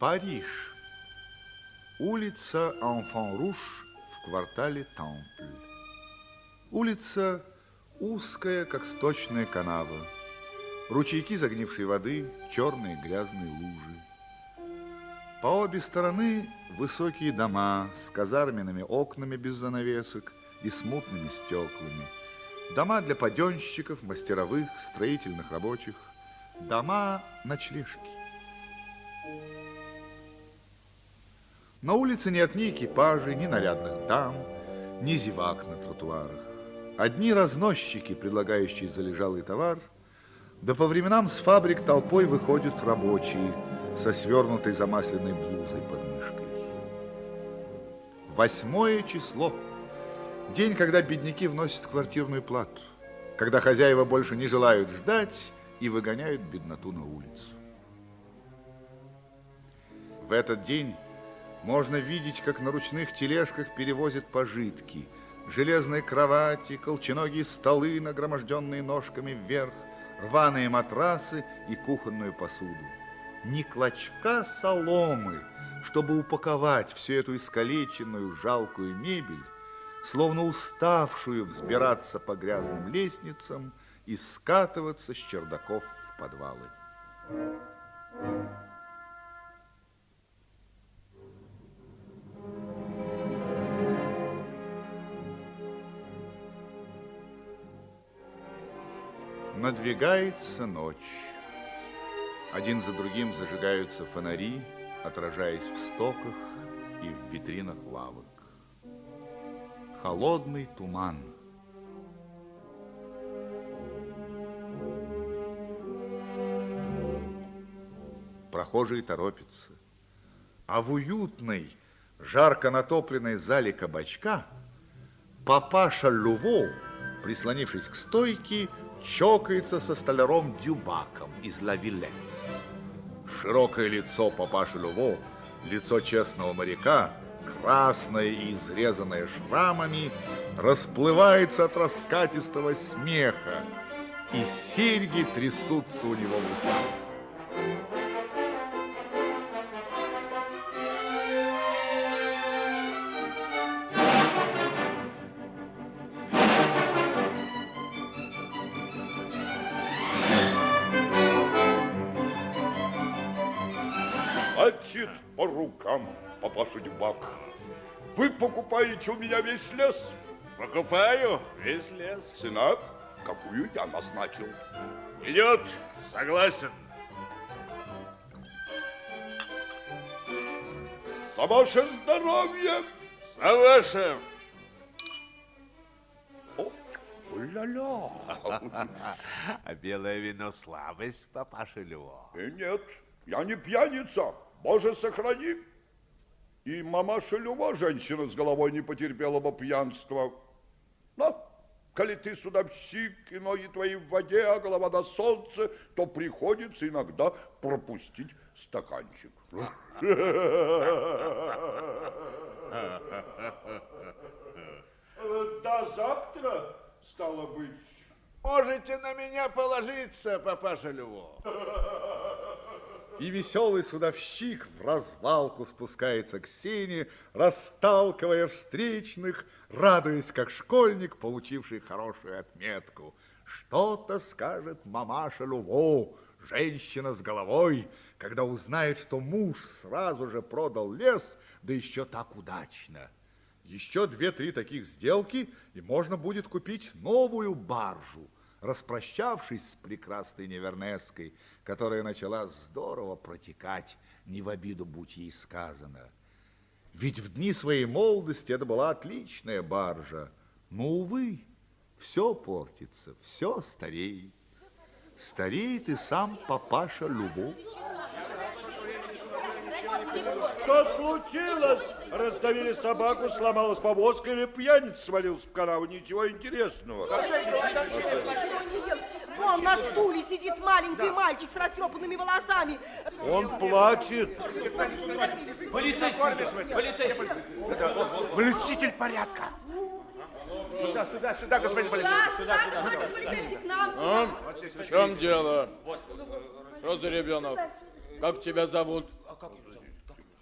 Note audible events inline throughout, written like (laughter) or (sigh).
Париж. Улица Анфан-Руш в квартале Тампль. Улица узкая, как сточная канава. Ручейки загнившей воды, черные грязные лужи. По обе стороны высокие дома с казарменными окнами без занавесок и смутными стеклами. Дома для паденщиков, мастеровых, строительных рабочих. Дома ночлежки. На улице нет ни экипажей, ни нарядных дам, ни зевак на тротуарах. Одни разносчики, предлагающие залежалый товар, да по временам с фабрик толпой выходят рабочие со свернутой замасленной блузой под мышкой. Восьмое число. День, когда бедняки вносят квартирную плату, когда хозяева больше не желают ждать и выгоняют бедноту на улицу. В этот день можно видеть, как на ручных тележках перевозят пожитки. Железные кровати, колченогие столы, нагроможденные ножками вверх, рваные матрасы и кухонную посуду. Ни клочка соломы, чтобы упаковать всю эту искалеченную, жалкую мебель, словно уставшую взбираться по грязным лестницам и скатываться с чердаков в подвалы. Thank you. Надвигается ночь. Один за другим зажигаются фонари, отражаясь в стоках и в витринах лавок. Холодный туман. Прохожие торопятся. А в уютной, жарко натопленной зале кабачка папаша Лювоу, прислонившись к стойке, чокается со столяром Дюбаком из Ла. Широкое лицо папаши Люво, лицо честного моряка, красное и изрезанное шрамами, расплывается от раскатистого смеха, и серьги трясутся у него в ушах. Папаша Дюбак. Вы покупаете у меня весь лес? Покупаю весь лес. Цена, какую я назначил. Идет, согласен. За ваше здоровье! За ваше! Ля-ля. А (laughs) белое вино слабость, папаша Льво? Э, нет, я не пьяница. Боже, сохрани. И мамаша Люба, женщина с головой, не потерпела бы пьянства. Но, коли ты судовщик, и ноги твои в воде, а голова на солнце, то приходится иногда пропустить стаканчик. До завтра, стало быть. Можете на меня положиться, папаша Львов и веселый судовщик в развалку спускается к сене, расталкивая встречных, радуясь, как школьник, получивший хорошую отметку. Что-то скажет мамаша Люво, женщина с головой, когда узнает, что муж сразу же продал лес, да еще так удачно. Еще две-три таких сделки, и можно будет купить новую баржу – распрощавшись с прекрасной Невернеской, которая начала здорово протекать, не в обиду будь ей сказано. Ведь в дни своей молодости это была отличная баржа. Но, увы, все портится, все стареет. Стареет и сам папаша Любовь. Что случилось? Раздавили собаку, сломалась повозка или пьяница свалился в канаву? Ничего интересного. Вон на стуле сидит маленький мальчик с растрепанными волосами. Он плачет. Полицейский, полицейский. Блюститель порядка. Сюда, сюда, сюда, господин полицейский. Да, сюда, господин полицейский, к нам. А? В чем дело? Что за ребенок? Как тебя зовут?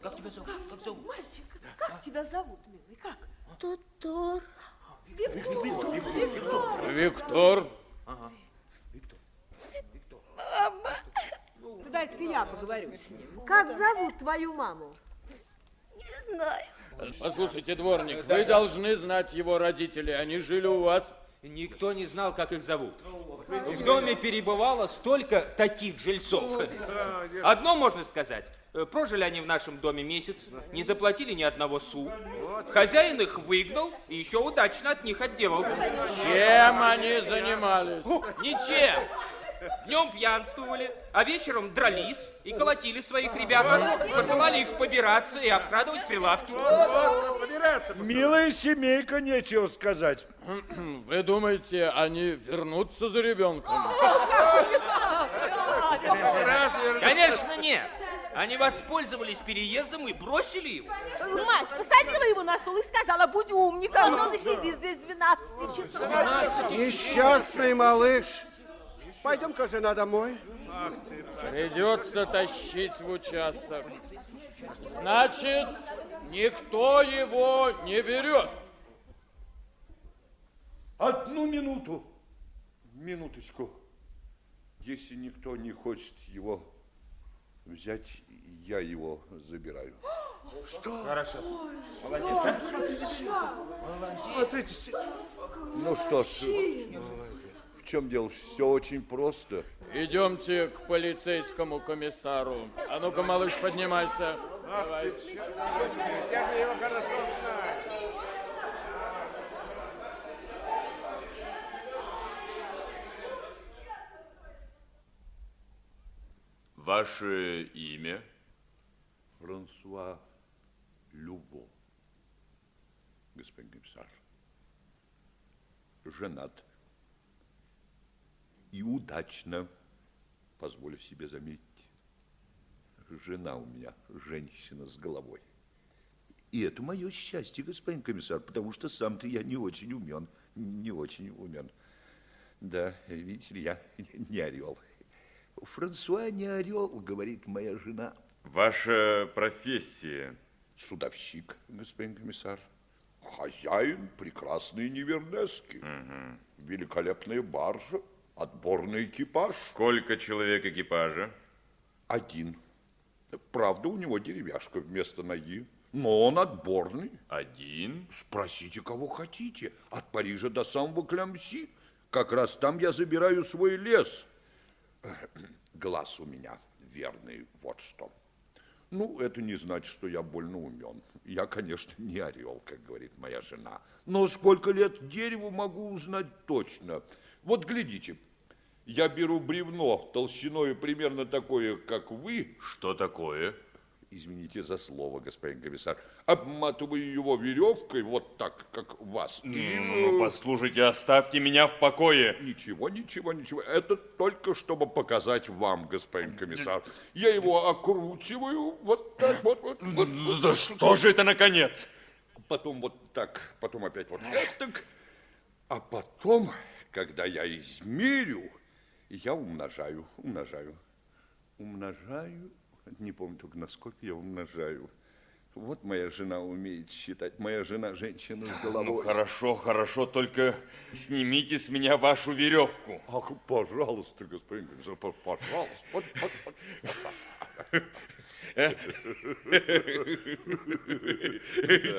Как тебя зовут? Как зовут? Мальчик, как тебя зовут, милый, как? Тутор. Виктор. Виктор. Виктор. Дайте-ка я поговорю с ним. Как зовут твою маму? Не знаю. Послушайте, дворник, вы должны знать его родителей. Они жили у вас. Никто не знал, как их зовут. В доме перебывало столько таких жильцов. Одно можно сказать. э, Прожили они в нашем доме месяц, не заплатили ни одного су. Хозяин их выгнал и еще удачно от них отделался. Чем они занимались? Ничем. Днем пьянствовали, а вечером дрались и колотили своих ребят. Посылали их побираться и обкрадывать прилавки. Милая семейка, нечего сказать. Вы думаете, они вернутся за ребенком? Конечно, нет. Они воспользовались переездом и бросили его. Мать посадила его на стул и сказала, будь умником. Он и сидит здесь 12 часов. Несчастный малыш. Пойдем-ка, жена, домой. Придется тащить в участок. Значит, никто его не берет. Одну минуту. Минуточку. Если никто не хочет его взять, я его забираю. (gasps) Хорошо. Ну что ж, в чем дело? Все очень просто. Идемте к полицейскому комиссару. А ну-ка, малыш, поднимайся. Давай. Я же его хорошо знаю. Ваше имя? Франсуа Любо, господин комиссар. Женат. И удачно, позволю себе заметить. Жена у меня женщина с головой. И это мое счастье, господин комиссар, потому что сам-то я не очень умен, не очень умен. Да, видите ли, я (laughs) не орел. Франсуа не орел, говорит моя жена. Ваша профессия? Судовщик, господин комиссар. Хозяин прекрасные невернески. Великолепная баржа, отборный экипаж. Сколько человек экипажа? Один. Правда, у него деревяшка вместо ноги, но он отборный. Один? Спросите, кого хотите. От Парижа до самого Клямси. Как раз там я забираю свой лес. Глаз у меня верный, вот что. Ну, это не значит, что я больно умен. Я, конечно, не орел, как говорит моя жена. Но сколько лет дереву могу узнать точно. Вот глядите, я беру бревно толщиной примерно такое, как вы. Что такое? Извините за слово, господин комиссар. Обматываю его веревкой, вот так, как вас. и, Ну, ну, послушайте, оставьте меня в покое. Ничего, ничего, ничего. Это только чтобы показать вам, господин комиссар. Я его окручиваю вот так вот. вот, вот, вот. Да что же это, наконец? Потом вот так, потом опять вот так. А потом, когда я измерю, я умножаю, умножаю, умножаю. Не помню только, насколько я умножаю. Вот моя жена умеет считать. Моя жена женщина с головой. Ну, хорошо, хорошо, только снимите с меня вашу веревку. Ах, пожалуйста, господин комиссар, пожалуйста. Вот.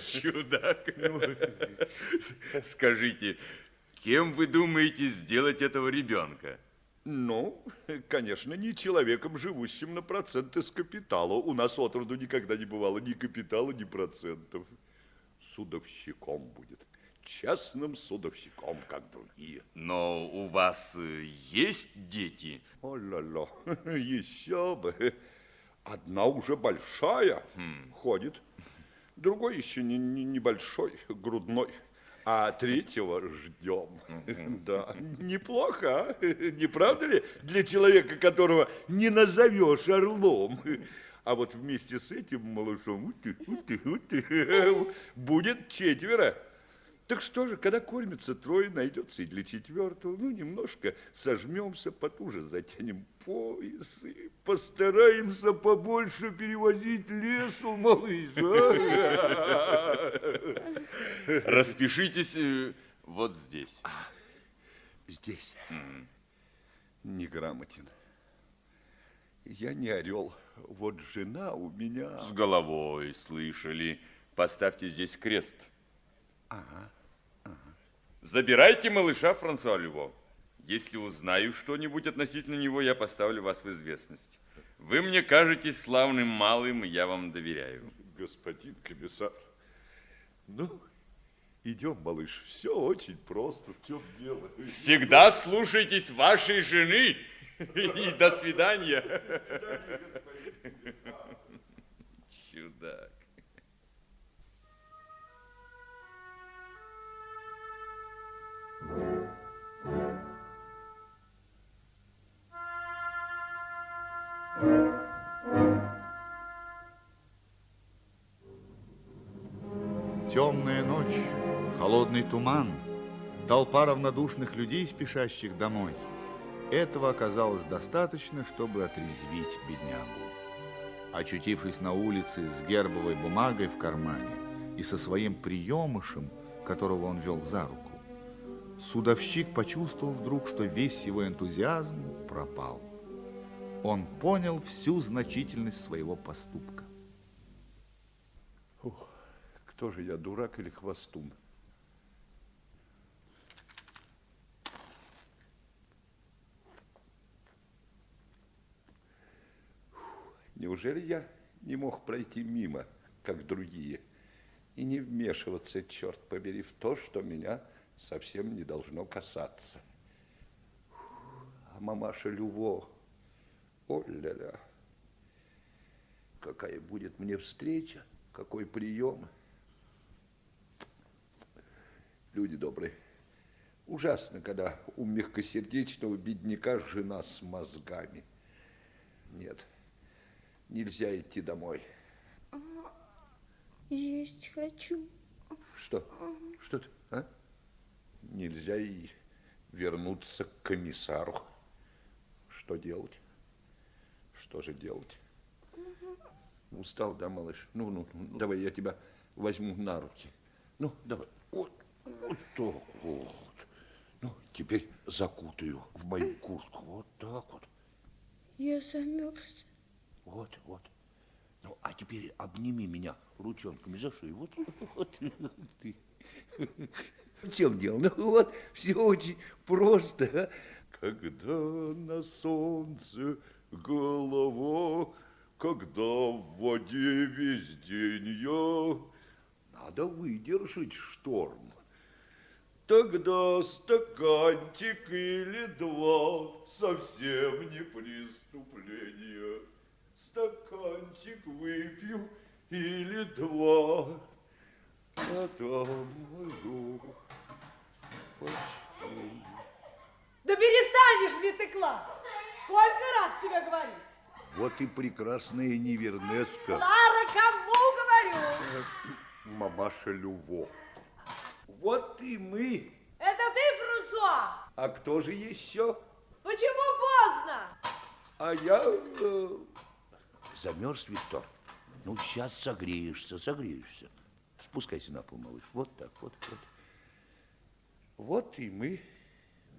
Чудак. Скажите, кем вы думаете сделать этого ребенка? Ну, конечно, не человеком, живущим на проценты с капитала. У нас от роду никогда не бывало ни капитала, ни процентов. Судовщиком будет. Честным судовщиком, как другие. Но у вас э, есть дети? О-ля-ля, (laughs) еще бы. Одна уже большая, ходит. Другой еще не, не- небольшой, грудной. А третьего ждем. Да, неплохо, а? не правда ли? Для человека, которого не назовешь орлом. А вот вместе с этим малышом ути, ути, ути, будет четверо. Так что же, когда кормится трое, найдется и для четвертого. Ну, немножко сожмемся, потуже затянем пояс и постараемся побольше перевозить лесу, малыш. а? Распишитесь э, вот здесь. Здесь. Неграмотен. Я не орел. Вот жена у меня... С головой слышали. Поставьте здесь крест. Ага. Забирайте малыша Франсуа Люво. Если узнаю что-нибудь относительно него, я поставлю вас в известность. Вы мне кажетесь славным малым, и я вам доверяю. Господин комиссар, ну, идем, малыш. Все очень просто. В чем дело? Всегда слушайтесь вашей жены. И до свидания. Чудак. Темная ночь, холодный туман, толпа равнодушных людей, спешащих домой. Этого оказалось достаточно, чтобы отрезвить беднягу. Очутившись на улице с гербовой бумагой в кармане и со своим приемышем, которого он вел за руку, судовщик почувствовал вдруг, что весь его энтузиазм пропал. Он понял всю значительность своего поступка. Кто же я, дурак или хвостун? Неужели я не мог пройти мимо, как другие, и не вмешиваться, черт побери, в то, что меня совсем не должно касаться? А мамаша Люво, о-ля-ля, какая будет мне встреча, какой прием. Люди добрые, ужасно, когда у мягкосердечного бедняка жена с мозгами. Нет, нельзя идти домой. Есть хочу. Что? Что ты, а? Нельзя и вернуться к комиссару. Что делать? Что же делать? Устал, да, малыш? Ну, ну, ну, давай я тебя возьму на руки. Ну, давай. Вот, вот так вот. Ну, теперь закутаю в мою куртку. Вот так вот. Я замерз. Вот, вот. Ну, а теперь обними меня ручонками за шею. Вот, вот ты. В чем дело? Ну вот, все очень просто. а. Когда на солнце голова, когда в воде весь день я, надо выдержать шторм. Тогда стаканчик или два совсем не преступление. Стаканчик выпью или два, потом уйду. Пошли. Да перестанешь ли ты, Клара? Сколько раз тебе говорить? Вот и прекрасная Невернеска, Клара, кому говорю? мамаша Люво. Вот и мы. Это ты, Франсуа? А кто же еще? Почему поздно? А я э, замерз, Виктор. Ну, сейчас согреешься, согреешься. Спускайся на пол, малыш. Вот так, вот, вот. Вот и мы.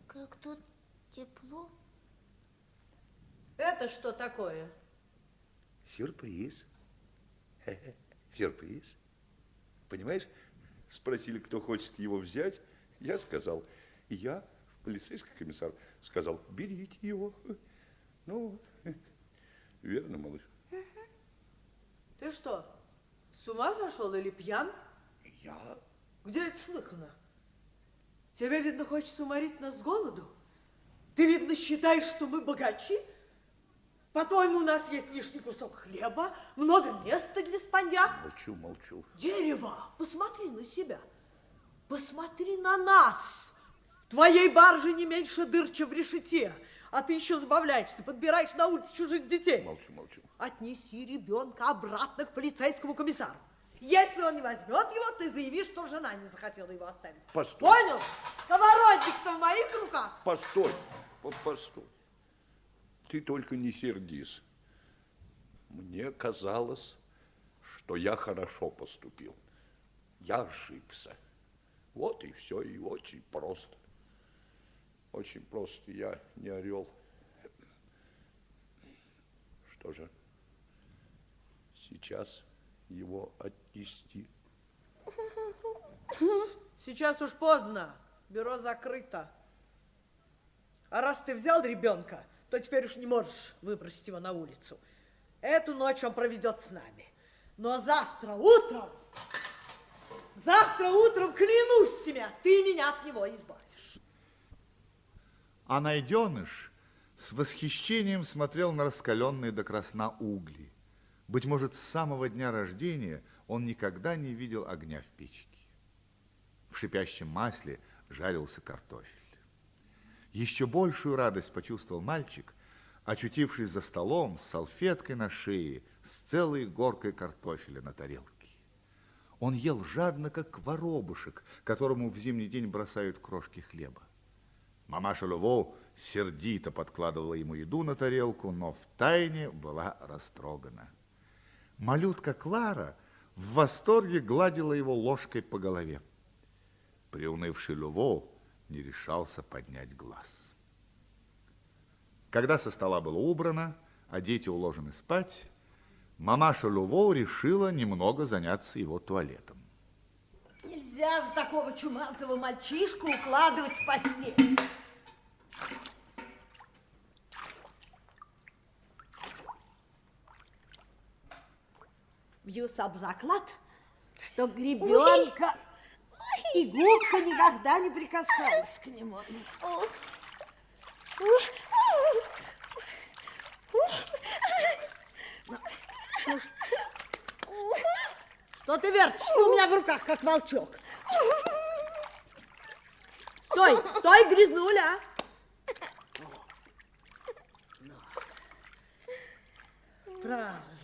Как тут тепло. Это что такое? Сюрприз. (laughs) Сюрприз. Понимаешь, спросили, кто хочет его взять. Я сказал, я, полицейский комиссар, сказал, берите его. Ну, верно, малыш. Ты что, с ума сошел или пьян? Я Где это слыхано? Тебе, видно, хочется уморить нас с голоду? Ты, видно, считаешь, что мы богачи? По-твоему, у нас есть лишний кусок хлеба, много места для спанья. Молчу, молчу. Дерево, посмотри на себя. Посмотри на нас. В твоей барже не меньше дыр, чем в решете. А ты еще забавляешься, подбираешь на улице чужих детей. Молчу, молчу. Отнеси ребенка обратно к полицейскому комиссару. Если он не возьмет его, ты заявишь, что жена не захотела его оставить. Постой. Понял? Сковородник-то в моих руках. Постой, вот постой. Ты только не сердись. Мне казалось, что я хорошо поступил. Я ошибся. Вот и все, и очень просто. Очень просто, я не орел. Что же, сейчас его отнести? Сейчас уж поздно. Бюро закрыто. А раз ты взял ребенка, то теперь уж не можешь выбросить его на улицу. Эту ночь он проведет с нами. Но завтра утром, завтра утром, клянусь тебе, ты меня от него избавишь. А найденыш с восхищением смотрел на раскаленные до красна угли. Быть может, с самого дня рождения он никогда не видел огня в печке. В шипящем масле жарился картофель. Еще большую радость почувствовал мальчик, очутившись за столом с салфеткой на шее, с целой горкой картофеля на тарелке. Он ел жадно, как воробушек, которому в зимний день бросают крошки хлеба. Мамаша Лево сердито подкладывала ему еду на тарелку, но в тайне была растрогана. Малютка Клара в восторге гладила его ложкой по голове. Приунывший Лево не решался поднять глаз. Когда со стола было убрано, а дети уложены спать, мамаша Лево решила немного заняться его туалетом. Нельзя же такого чумазого мальчишку укладывать в постель. Бьюсь об заклад, что гребенка и губка никогда не прикасались к нему. Ну, ну, что ты вертишься у меня в руках, как волчок? Стой, стой, грязнуля! Право же,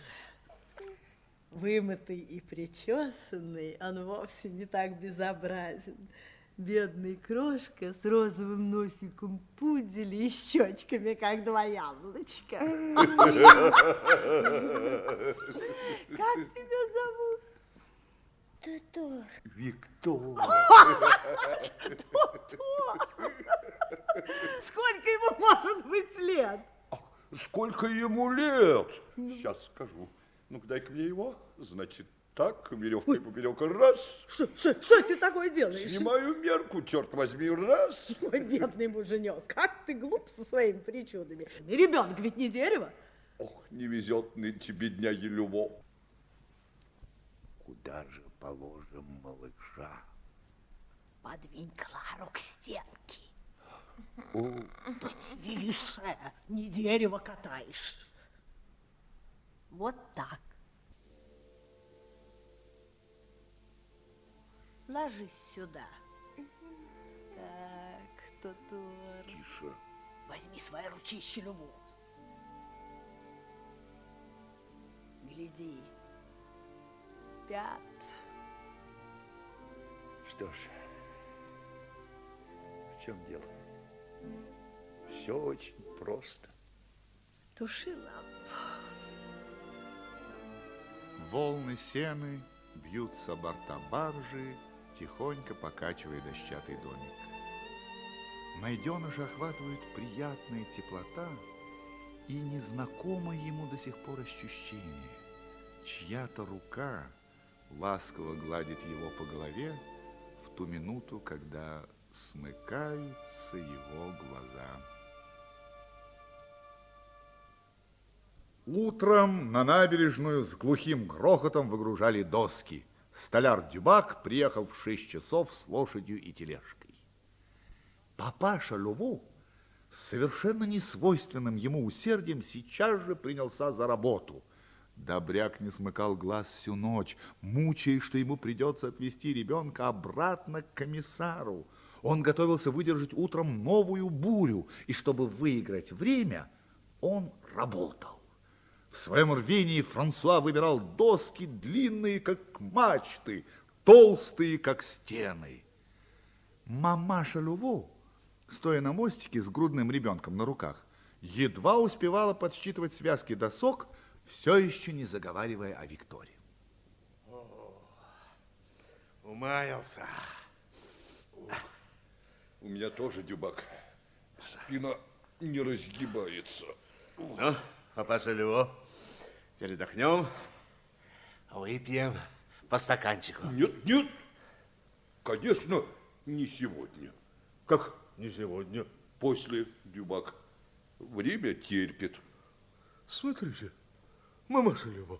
вымытый и причесанный, он вовсе не так безобразен. Бедный крошка с розовым носиком пуделя и щечками, как два яблочка. Как тебя зовут? Тутор. Виктор. Сколько ему может быть лет? Сколько ему лет? Сейчас скажу. Ну-ка, дай-ка мне его. Значит, так, веревкой поперек раз. Что, что, что ты такое делаешь? Снимаю мерку, черт возьми, раз. Мой бедный муженек, как ты глуп со своими причудами. Ребенок ведь не дерево. Ох, не везет нынче бедняги Любов. Куда же положим малыша? Подвинь Клару к стенке. О, Да тише, не дерево катаешь. Вот так. Ложись сюда. Так, Тутор. тише. Возьми свои ручище Любу. Гляди. Спят. Что ж, в чем дело? Все очень просто. Туши лампу. Волны сены бьются о борта баржи, тихонько покачивая дощатый домик. Найденыша охватывает приятная теплота и незнакомое ему до сих пор ощущение. Чья-то рука ласково гладит его по голове в ту минуту, когда смыкаются его глаза. Утром на набережную с глухим грохотом выгружали доски. Столяр Дюбак приехал в шесть часов с лошадью и тележкой. Папаша Луву с совершенно несвойственным ему усердием сейчас же принялся за работу. Добряк не смыкал глаз всю ночь, мучаясь, что ему придется отвезти ребенка обратно к комиссару. Он готовился выдержать утром новую бурю, и чтобы выиграть время, он работал. В своем рвении Франсуа выбирал доски длинные, как мачты, толстые, как стены. Мамаша Люву, стоя на мостике с грудным ребенком на руках, едва успевала подсчитывать связки досок, все еще не заговаривая о Виктории. Умаялся. У меня тоже дюбак. Спина не разгибается. Ну, папаша Лево, передохнем, выпьем по стаканчику. Нет, нет, конечно, не сегодня. Как не сегодня? После, дюбак. Время терпит. Смотрите, мамаша Лево,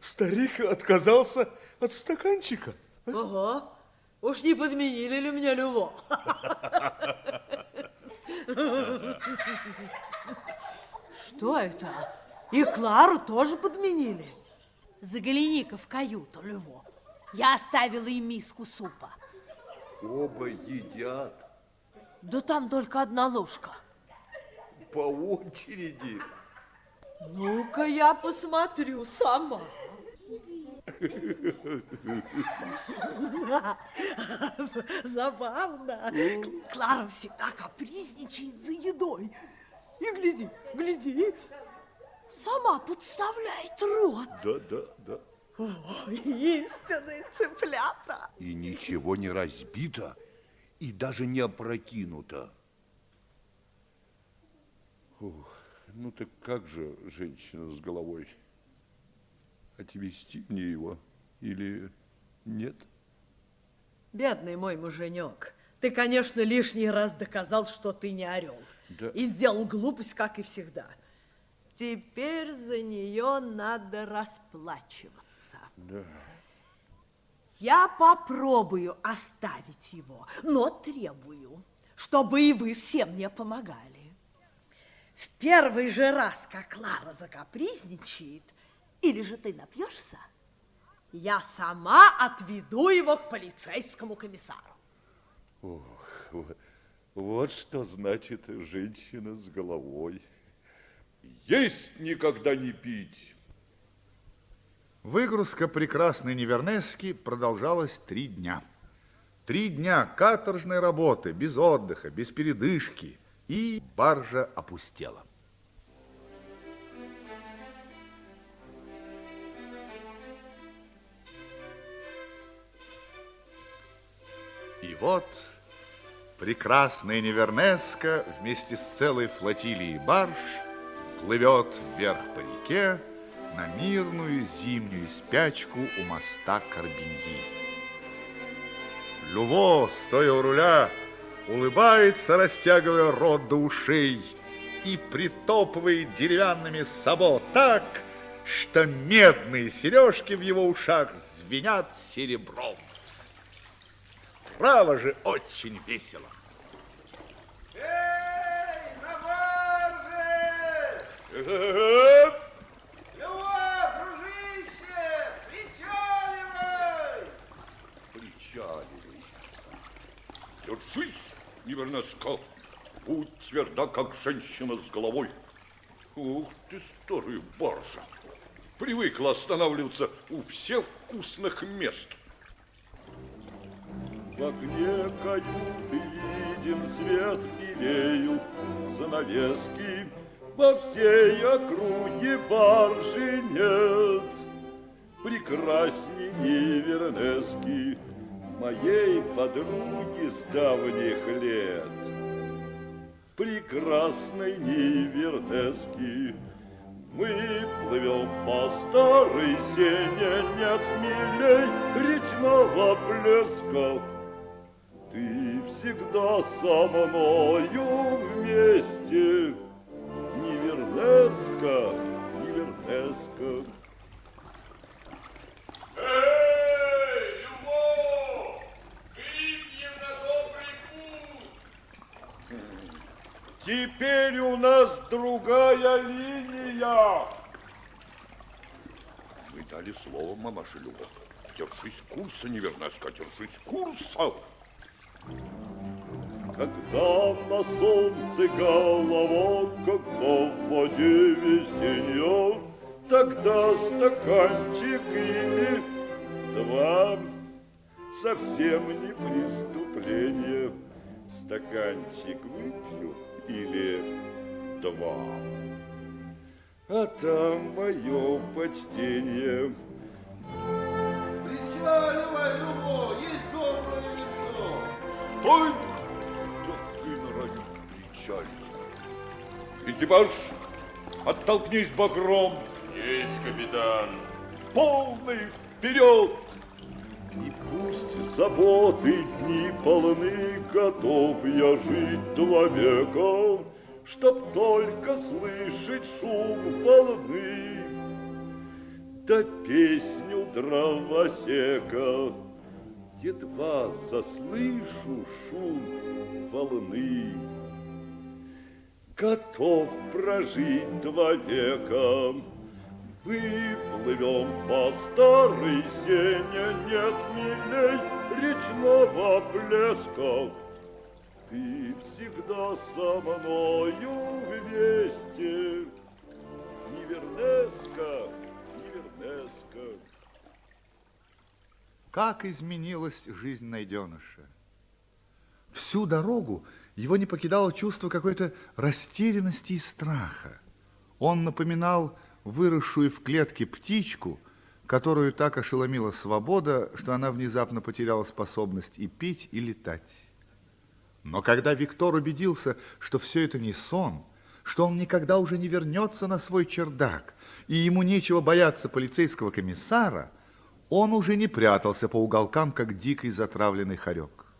старик отказался от стаканчика. Ого, уж не подменили ли мне Люво? (laughs) Что это? И Клару тоже подменили? Загляни-ка в каюту, Лево. Я оставила им миску супа. Оба едят Да там только одна ложка. по очереди. Ну-ка я посмотрю сама. Забавно. Клара всегда капризничает за едой. И гляди, гляди, сама подставляет рот. Да, да, да. Ой, истинные цыплята. И ничего не разбито, и даже не опрокинуто. Ух, ну так как же женщина с головой? Отвезти мне его или нет? Бедный мой муженек, ты, конечно, лишний раз доказал, что ты не орел. Да. И сделал глупость, как и всегда. Теперь за нее надо расплачиваться. Да. Я попробую оставить его, но требую, чтобы и вы все мне помогали. В первый же раз, как Лара закапризничает, или же ты напьешься, я сама отведу его к полицейскому комиссару. Ох, вот, вот что значит женщина с головой. Есть никогда не пить. Выгрузка прекрасной Невернески продолжалась три дня. Три дня каторжной работы, без отдыха, без передышки, и баржа опустела. И вот прекрасная Невернеска вместе с целой флотилией барж плывет вверх по реке на мирную зимнюю спячку у моста Карбиньи. Люво, стоя у руля, улыбается, растягивая рот до ушей и притопывает деревянными сабо так, что медные сережки в его ушах звенят серебром. Право же, очень весело. Эй, на барже! Э-э-э! Лева, дружище, причаливай! Причаливай. Держись, Невернеска. Будь тверда, как женщина с головой. Ух ты, старая баржа. Привыкла останавливаться у всех вкусных мест. В окне каюты виден свет, белеют занавески. Во всей округе баржи нет. Прекрасней Невернески, моей подруги с давних лет. Прекрасной Невернески, мы плывем по старой сене, нет милей речного блеска. Ты всегда со мною вместе, Невернеска, Невернеска. Эй, Любовь, выпьем на добрый путь! Теперь у нас другая линия. Мы дали слово мамаше Люба. Держись курса, Невернеска, держись курса. Когда на солнце голова, когда в воде весь день я, тогда стаканчик или два совсем не преступление. Стаканчик выпью или два. А там мое почтение. Причаливай, Любо, есть доброе лицо. Стой! Причалить. Экипаж, оттолкнись багром. Есть, капитан. Полный вперед! И пусть заботы дни полны, готов я жить два века, Чтоб только слышать шум волны, да песню дровосека. Едва заслышу шум волны, готов прожить два века. Выплывем по старой сене, нет милей речного блеска. Ты всегда со мною вместе, Невернеска, Невернеска. Как изменилась жизнь найденыша. Всю дорогу его не покидало чувство какой-то растерянности и страха. Он напоминал выросшую в клетке птичку, которую так ошеломила свобода, что она внезапно потеряла способность и пить, и летать. Но когда Виктор убедился, что все это не сон, что он никогда уже не вернется на свой чердак, и ему нечего бояться полицейского комиссара, он уже не прятался по уголкам, как дикий затравленный хорек.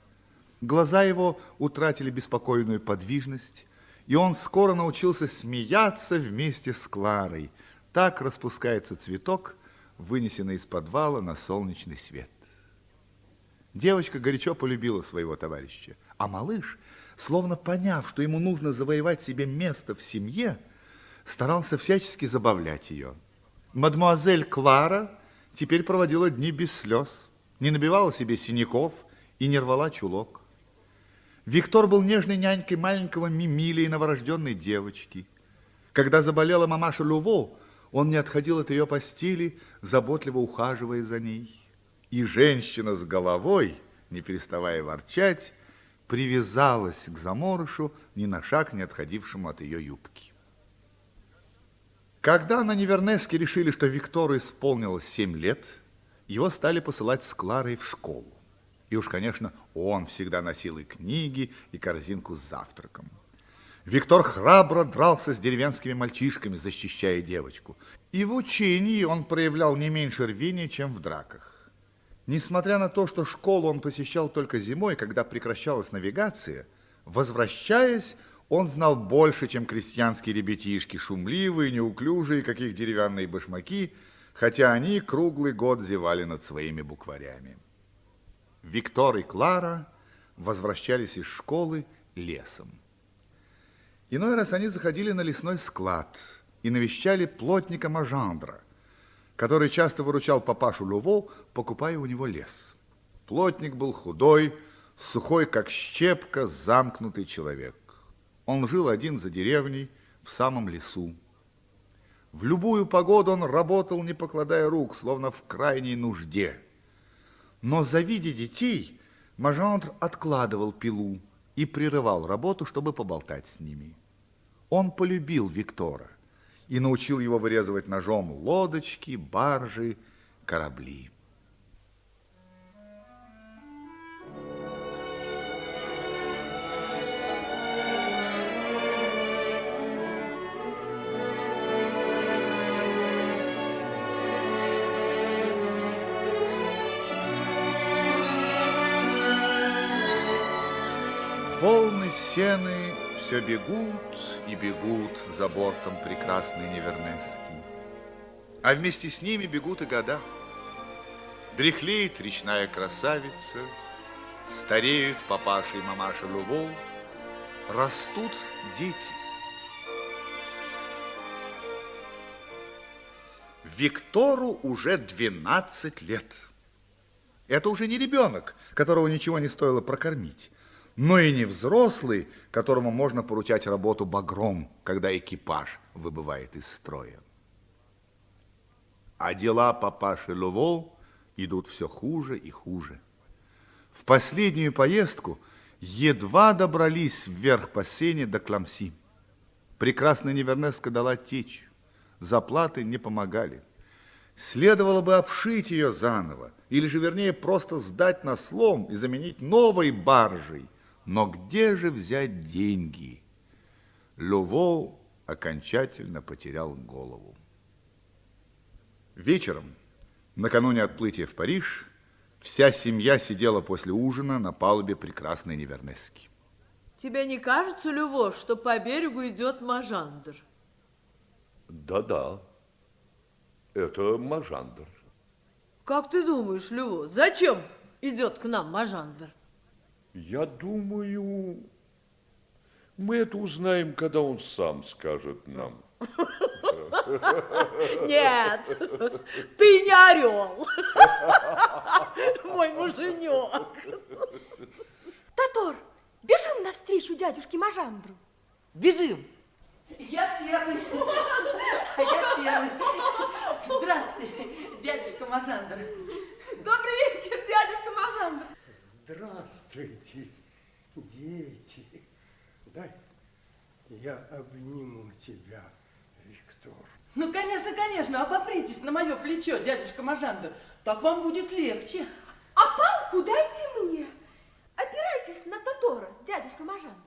Глаза его утратили беспокойную подвижность, и он скоро научился смеяться вместе с Кларой. Так распускается цветок, вынесенный из подвала на солнечный свет. Девочка горячо полюбила своего товарища, а малыш, словно поняв, что ему нужно завоевать себе место в семье, старался всячески забавлять ее. Мадемуазель Клара теперь проводила дни без слез, не набивала себе синяков и не рвала чулок. Виктор был нежной нянькой маленького Мимили и новорожденной девочки. Когда заболела мамаша Люво, он не отходил от ее постели, заботливо ухаживая за ней. И женщина с головой, не переставая ворчать, привязалась к заморышу, ни на шаг не отходившему от ее юбки. Когда на Невернеске решили, что Виктору исполнилось семь лет, его стали посылать с Кларой в школу. И уж, конечно, он всегда носил и книги, и корзинку с завтраком. Виктор храбро дрался с деревенскими мальчишками, защищая девочку. И в учении он проявлял не меньше рвения, чем в драках. Несмотря на то, что школу он посещал только зимой, когда прекращалась навигация, возвращаясь, он знал больше, чем крестьянские ребятишки, шумливые, неуклюжие, как их деревянные башмаки, хотя они круглый год зевали над своими букварями. Виктор и Клара возвращались из школы лесом. Иной раз они заходили на лесной склад и навещали плотника Мажандра, который часто выручал папашу Люво, покупая у него лес. Плотник был худой, сухой, как щепка, замкнутый человек. Он жил один за деревней, в самом лесу. В любую погоду он работал, не покладая рук, словно в крайней нужде. Но, завидя детей, Мажандр откладывал пилу и прерывал работу, чтобы поболтать с ними. Он полюбил Виктора и научил его вырезывать ножом лодочки, баржи, корабли. Волны сены все бегут и бегут за бортом прекрасной Невернески. А вместе с ними бегут и года. Дряхлеет речная красавица, Стареют папаша и мамаша Лювол, Растут дети. Виктору уже 12 лет. Это уже не ребенок, которого ничего не стоило прокормить, но и не взрослый, которому можно поручать работу багром, когда экипаж выбывает из строя. А дела папаши Луво идут все хуже и хуже. В последнюю поездку едва добрались вверх по сене до Кламси. Прекрасная Невернеска дала течь. Заплаты не помогали. Следовало бы обшить ее заново, или же, вернее, просто сдать на слом и заменить новой баржей. Но где же взять деньги? Люво окончательно потерял голову. Вечером, накануне отплытия в Париж, вся семья сидела после ужина на палубе прекрасной Невернески. Тебе не кажется, Люво, что по берегу идет Мажандр? Да-да, это Мажандр. Как ты думаешь, Люво, зачем идет к нам Мажандр? Я думаю, мы это узнаем, когда он сам скажет нам. Нет, ты не орел, мой муженек. Татор, бежим навстречу дядюшке Мажандру. Бежим. Я первый. Я первый. Здравствуйте, дядюшка Мажандр. Добрый вечер, дядюшка Мажандр. Здравствуйте, дети. Дай я обниму тебя, Виктор. Ну, конечно, конечно, обопритесь на мое плечо, дядюшка Мажандр. Так вам будет легче. А палку дайте мне. Опирайтесь на Татора, дядюшка Мажандр.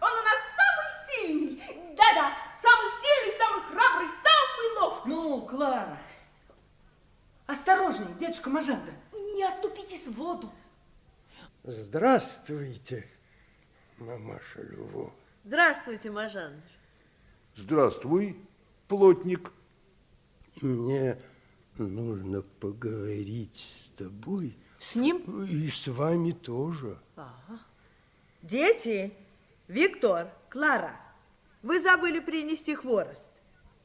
Он у нас самый сильный. Да-да, самый сильный, самый храбрый, самый ловкий. Ну, Клара, осторожней, дядюшка Мажандр. Не оступитесь в воду. Здравствуйте, мамаша Люво. Здравствуйте, Мажандр. Здравствуй, плотник. Мне нужно поговорить с тобой. С ним? И с вами тоже. Ага. Дети, Виктор, Клара, вы забыли принести хворост.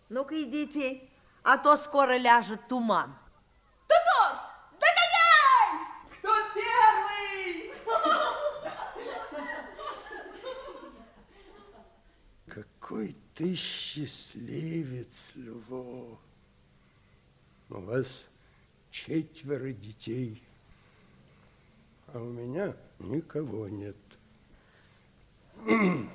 Ну-ка идите, а то скоро ляжет туман. Татор, догоняй! Кто первый? Какой ты счастливец, Люво. У вас четверо детей, а у меня никого нет. (clears throat)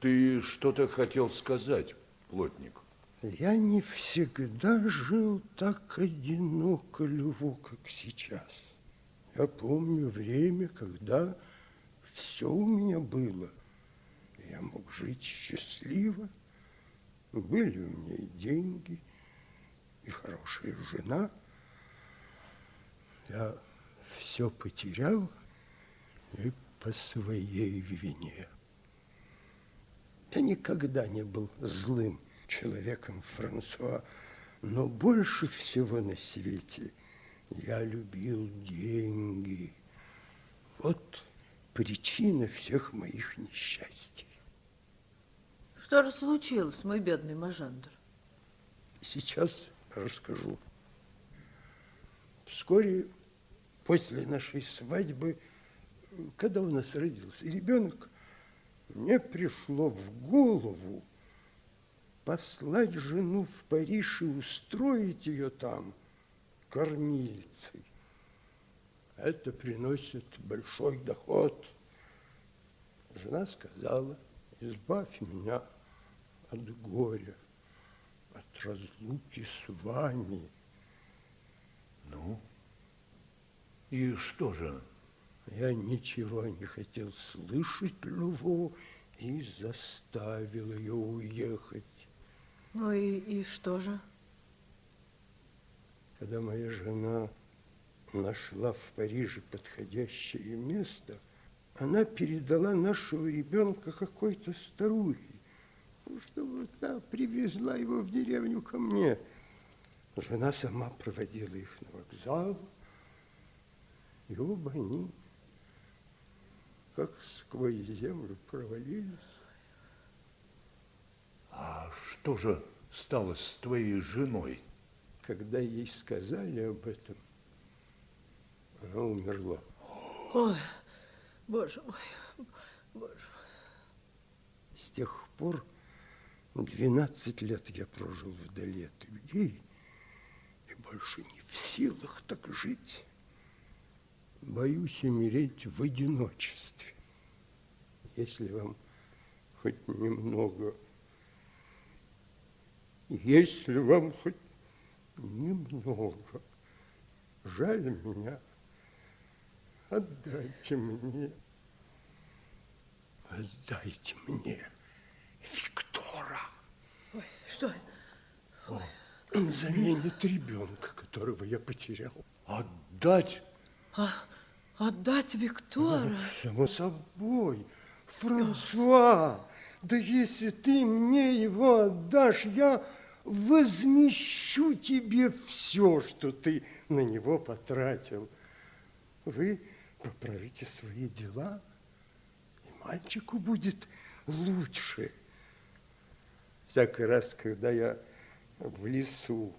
Ты что-то хотел сказать, плотник? Я не всегда жил так одиноко, Люво, как сейчас. Я помню время, когда все у меня было. Я мог жить счастливо. Были у меня и деньги, и хорошая жена. Я все потерял и по своей вине. Я никогда не был злым человеком, Франсуа, но больше всего на свете я любил деньги. Вот причина всех моих несчастий. Что же случилось, мой бедный Мажандр? Сейчас расскажу. Вскоре после нашей свадьбы, когда у нас родился ребенок, мне пришло в голову послать жену в Париж и устроить ее там кормилицей. Это приносит большой доход. Жена сказала, избавь меня от горя, от разлуки с вами. Ну, и что же? Я ничего не хотел слышать, Люво, и заставил ее уехать. Ну и, и что же? Когда моя жена нашла в Париже подходящее место, она передала нашего ребенка какой-то старухе, чтобы та привезла его в деревню ко мне. Жена сама проводила их на вокзал, и оба они как сквозь землю провалились. А что же стало с твоей женой? Когда ей сказали об этом, она умерла. Ой, боже мой, боже мой. С тех пор 12 лет я прожил вдали от людей и больше не в силах так жить. Боюсь умереть в одиночестве. Если вам хоть немного, если вам хоть немного жаль меня, отдайте мне, отдайте мне Виктора. Ой, что? Он заменит ребенка, которого я потерял. Отдать? А, отдать Виктора? Само собой. Франсуа, да если ты мне его отдашь, я возмещу тебе все, что ты на него потратил. Вы поправите свои дела, и мальчику будет лучше. Всякий раз, когда я в лесу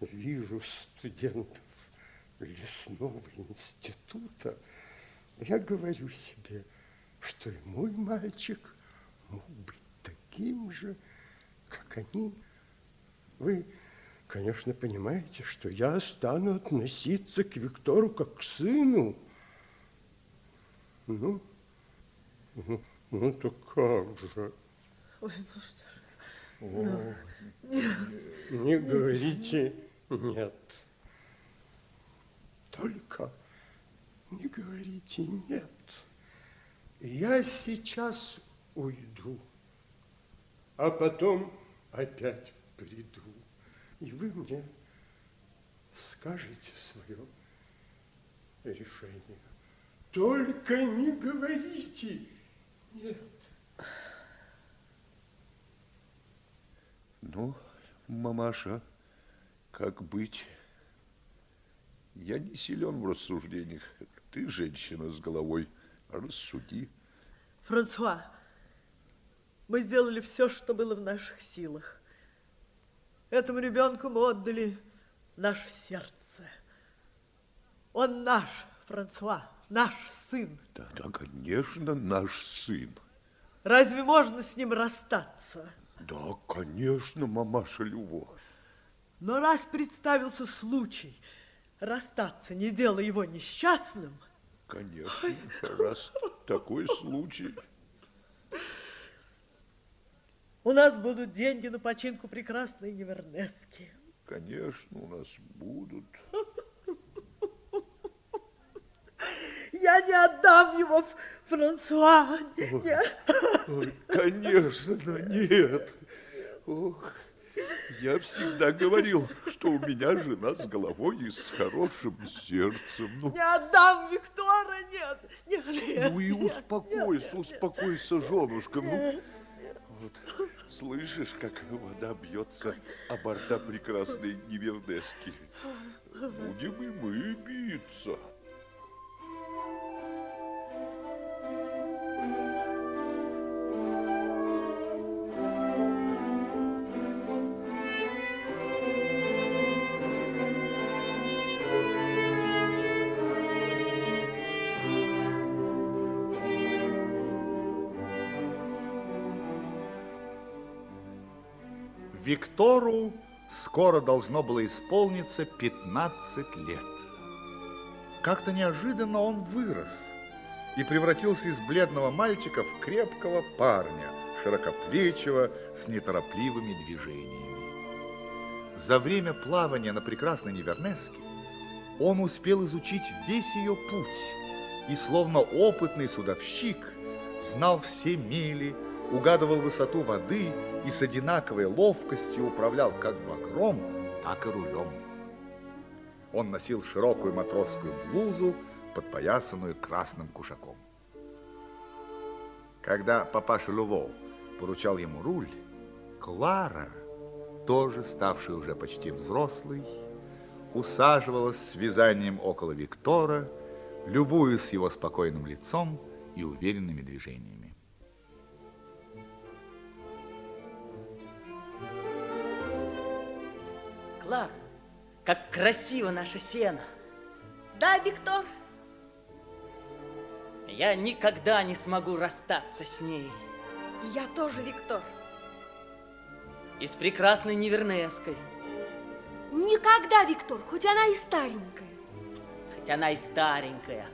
вижу студентов лесного института, я говорю себе, что и мой мальчик мог быть таким же, как они. Вы, конечно, понимаете, что я стану относиться к Виктору как к сыну. Ну, ну, ну так как же? Ой, ну что. Не говорите нет. Только не говорите нет. Я сейчас уйду, а потом опять приду. И вы мне скажете свое решение. Только не говорите нет. Ну, мамаша, как быть? Я не силен в рассуждениях. Ты женщина с головой. Рассуди. Франсуа, мы сделали все, что было в наших силах. Этому ребенку мы отдали наше сердце. Он наш, Франсуа, наш сын. Да, да, конечно, наш сын. Разве можно с ним расстаться? Да, конечно, мамаша Люво. Но раз представился случай расстаться, не делая его несчастным... Конечно, раз такой случай. У нас будут деньги на починку прекрасной Невернески. Конечно, у нас будут. Я не отдам его, Франсуа. Не... Ой, конечно, нет. Ох, я всегда говорил, что у меня жена с головой и с хорошим сердцем. Ну, Не отдам Виктора, нет. нет, нет ну и успокойся, нет, успокойся, женушка. Ну, вот, слышишь, как вода бьется о борта прекрасной Невернески? Будем и мы биться. Виктору скоро должно было исполниться 15 лет. Как-то неожиданно он вырос и превратился из бледного мальчика в крепкого парня, широкоплечего, с неторопливыми движениями. За время плавания на прекрасной Невернеске он успел изучить весь ее путь и, словно опытный судовщик, знал все мели, угадывал высоту воды и с одинаковой ловкостью управлял как багром, так и рулем. Он носил широкую матросскую блузу, подпоясанную красным кушаком. Когда папаша Люво поручал ему руль, Клара, тоже ставшая уже почти взрослой, усаживалась с вязанием около Виктора, любуясь его спокойным лицом и уверенными движениями. Клара, как красиво наша сена. Да, Виктор? Я никогда не смогу расстаться с ней. Я тоже, Виктор. И с прекрасной Невернеской. Никогда, Виктор, хоть она и старенькая. Хоть она и старенькая.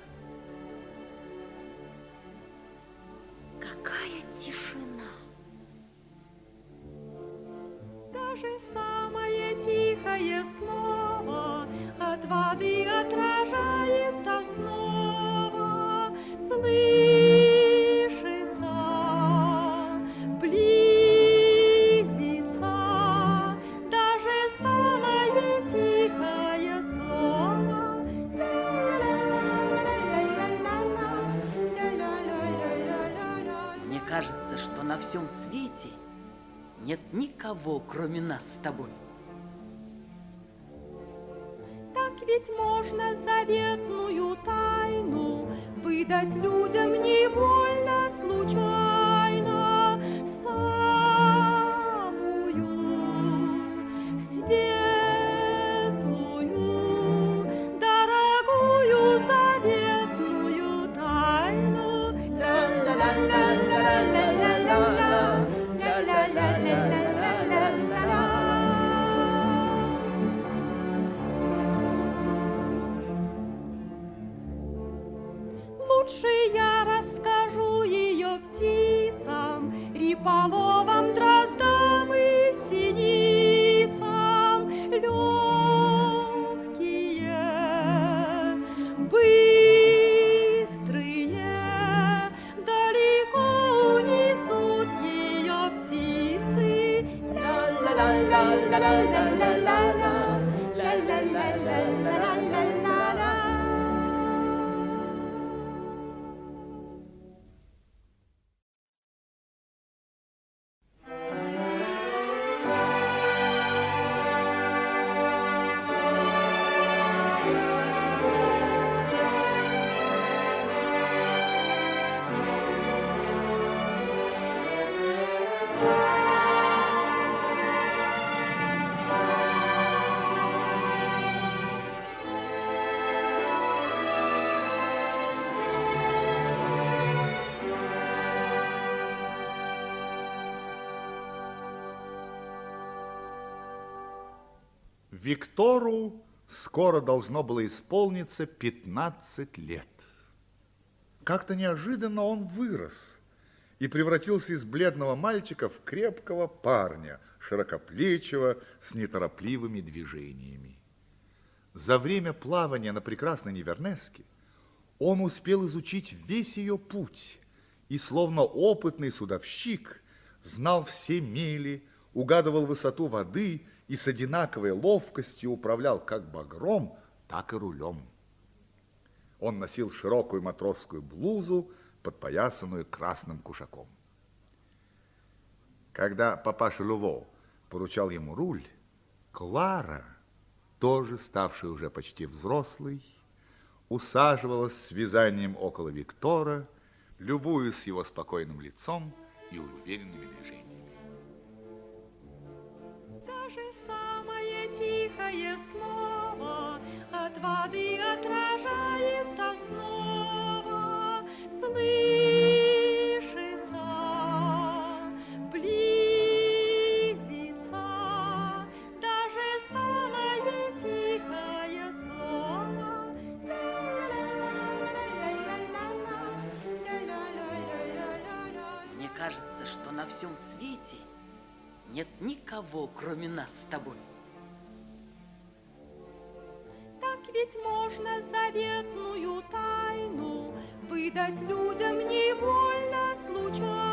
Какая тишина. Даже самое тихое слово от воды отражается снова. Слышится, близится, даже самое тихое слово. Мне кажется, что на всем нет никого, кроме нас с тобой. Так ведь можно заветную тайну выдать людям Виктору скоро должно было исполниться 15 лет. Как-то неожиданно он вырос и превратился из бледного мальчика в крепкого парня, широкоплечего, с неторопливыми движениями. За время плавания на прекрасной Невернеске он успел изучить весь ее путь и, словно опытный судовщик, знал все мели, угадывал высоту воды и с одинаковой ловкостью управлял как багром, так и рулем. Он носил широкую матросскую блузу, подпоясанную красным кушаком. Когда папаша Люво поручал ему руль, Клара, тоже ставшая уже почти взрослой, усаживалась с вязанием около Виктора, любуясь его спокойным лицом и уверенными движениями. Тихое слово от воды отражается снова. Слышится, близится, даже самое тихое слово. Мне кажется, что на всем свете нет никого, кроме нас с тобой. Ведь можно заветную тайну выдать людям невольно, случайно,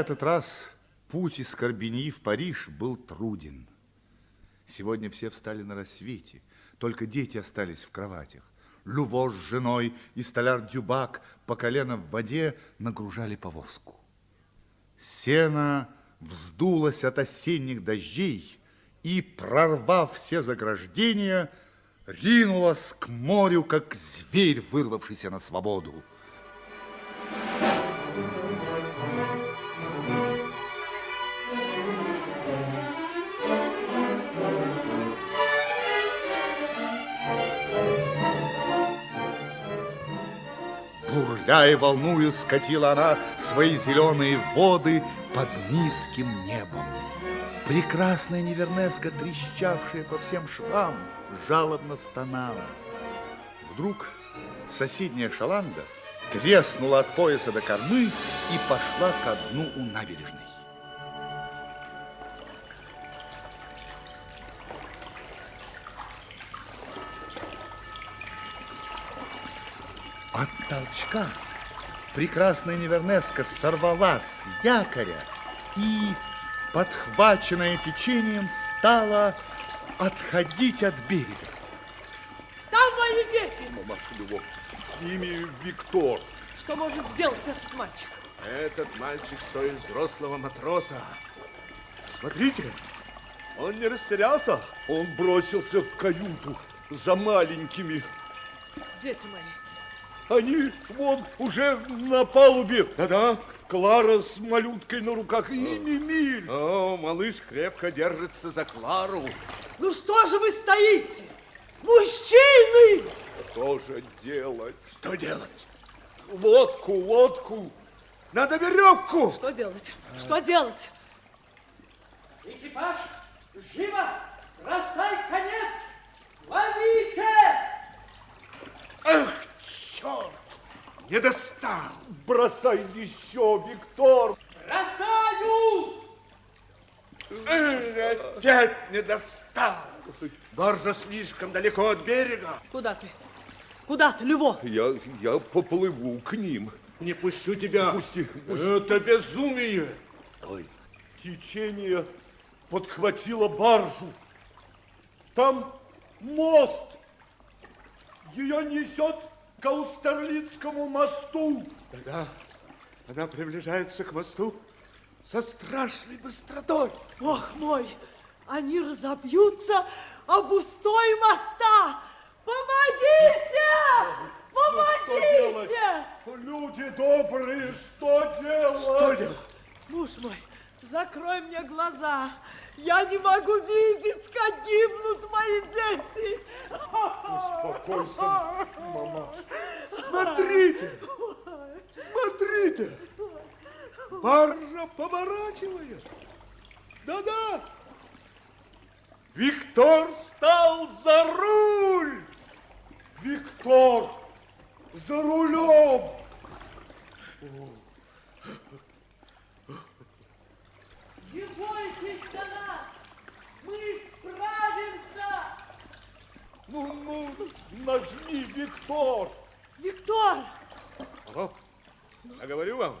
этот раз путь из Карбиньи в Париж был труден. Сегодня все встали на рассвете, только дети остались в кроватях. Люво с женой и столяр Дюбак по колено в воде нагружали повозку. Сено вздулось от осенних дождей и, прорвав все заграждения, ринулось к морю, как зверь, вырвавшийся на свободу. И волнуя скатила она свои зеленые воды под низким небом. Прекрасная Невернеска, трещавшая по всем швам, жалобно стонала. Вдруг соседняя шаланда треснула от пояса до кормы и пошла ко дну у набережной. Толчка прекрасная Невернеска сорвалась с якоря и, подхваченная течением, стала отходить от берега. Там мои дети! Мамаша Львов, с ними Виктор. Что может сделать этот мальчик? Этот мальчик стоит взрослого матроса. Смотрите, он не растерялся. Он бросился в каюту за маленькими. Дети мои, Они вон уже на палубе. Да-да. Клара с малюткой на руках и Мимиль. О, малыш крепко держится за Клару. ну что же вы стоите? Мужчины! Что же делать? Что делать? Лодку, лодку. Надо веревку. Что делать? Что делать? Экипаж, живо! Бросай конец! Ловите! Эх, черт! Не достал. Бросай еще, Виктор. Бросаю! Опять не достал. Баржа слишком далеко от берега. Куда ты? Куда ты, Льво? Я, я поплыву к ним. Не пущу тебя. Пусти. Это безумие. Ой. Течение подхватило баржу. Там мост. Ее несет к Аустерлицкому мосту. Да-да, она приближается к мосту со страшной быстротой. Ох мой, они разобьются об устой моста! Помогите! Помогите! Люди добрые, что делать? Что делать? Муж мой, закрой мне глаза. Я не могу видеть, как гибнут мои дети. Успокойся, мама. Смотрите, смотрите. Баржа поворачивает. Да-да. Виктор стал за руль. Виктор, за рулем. Не бойтесь за нас! Мы справимся! Ну, ну, нажми, Виктор. Виктор! Ого, я говорю вам,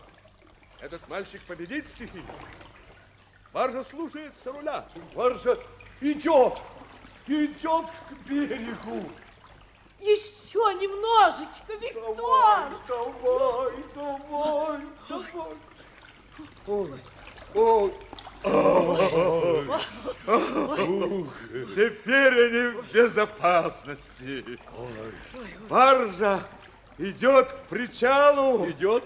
этот мальчик победит стихию. Баржа слушается руля. Баржа идет, идет к берегу. Еще немножечко, Виктор! Давай, давай, давай. Ой, ой. Ух, теперь они в безопасности. Баржа идет к причалу. Идет.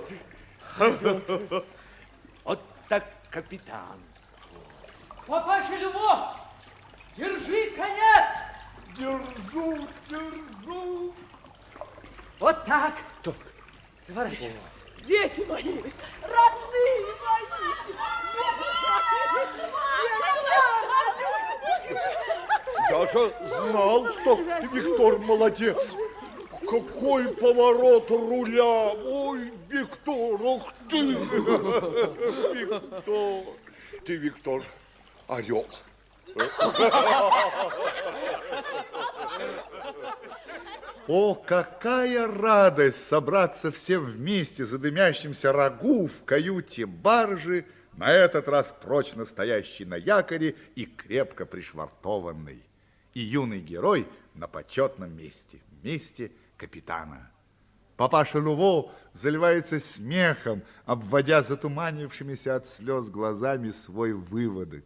Вот так капитан. Папаша Льво, держи конец! Держу, держу. Вот так. Заворачивай дети мои, родные мои, Я же знал, что Виктор молодец. Какой поворот руля! Ой, Виктор, ух ты! Виктор, ты, Виктор, орел. О, какая радость собраться всем вместе за дымящимся рагу в каюте баржи, на этот раз прочно стоящий на якоре и крепко пришвартованный. И юный герой на почетном месте, месте капитана. Папаша Луво заливается смехом, обводя затуманившимися от слез глазами свой выводок.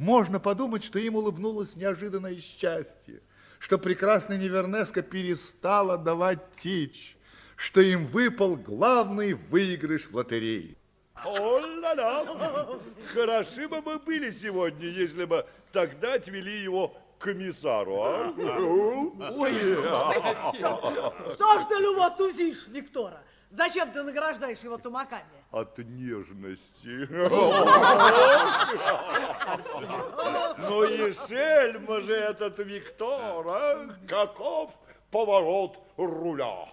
Можно подумать, что им улыбнулось неожиданное счастье, что прекрасный Невернеско перестал отдавать течь, что им выпал главный выигрыш в лотерее. О-ла-ла! Хороши бы мы были сегодня, если бы тогда отвели его к комиссару, а? Что ж ты, Люво, тузишь Виктора? Зачем ты награждаешь его тумаками? От нежности. Ну и шельма же этот Виктор, а? Каков поворот руля.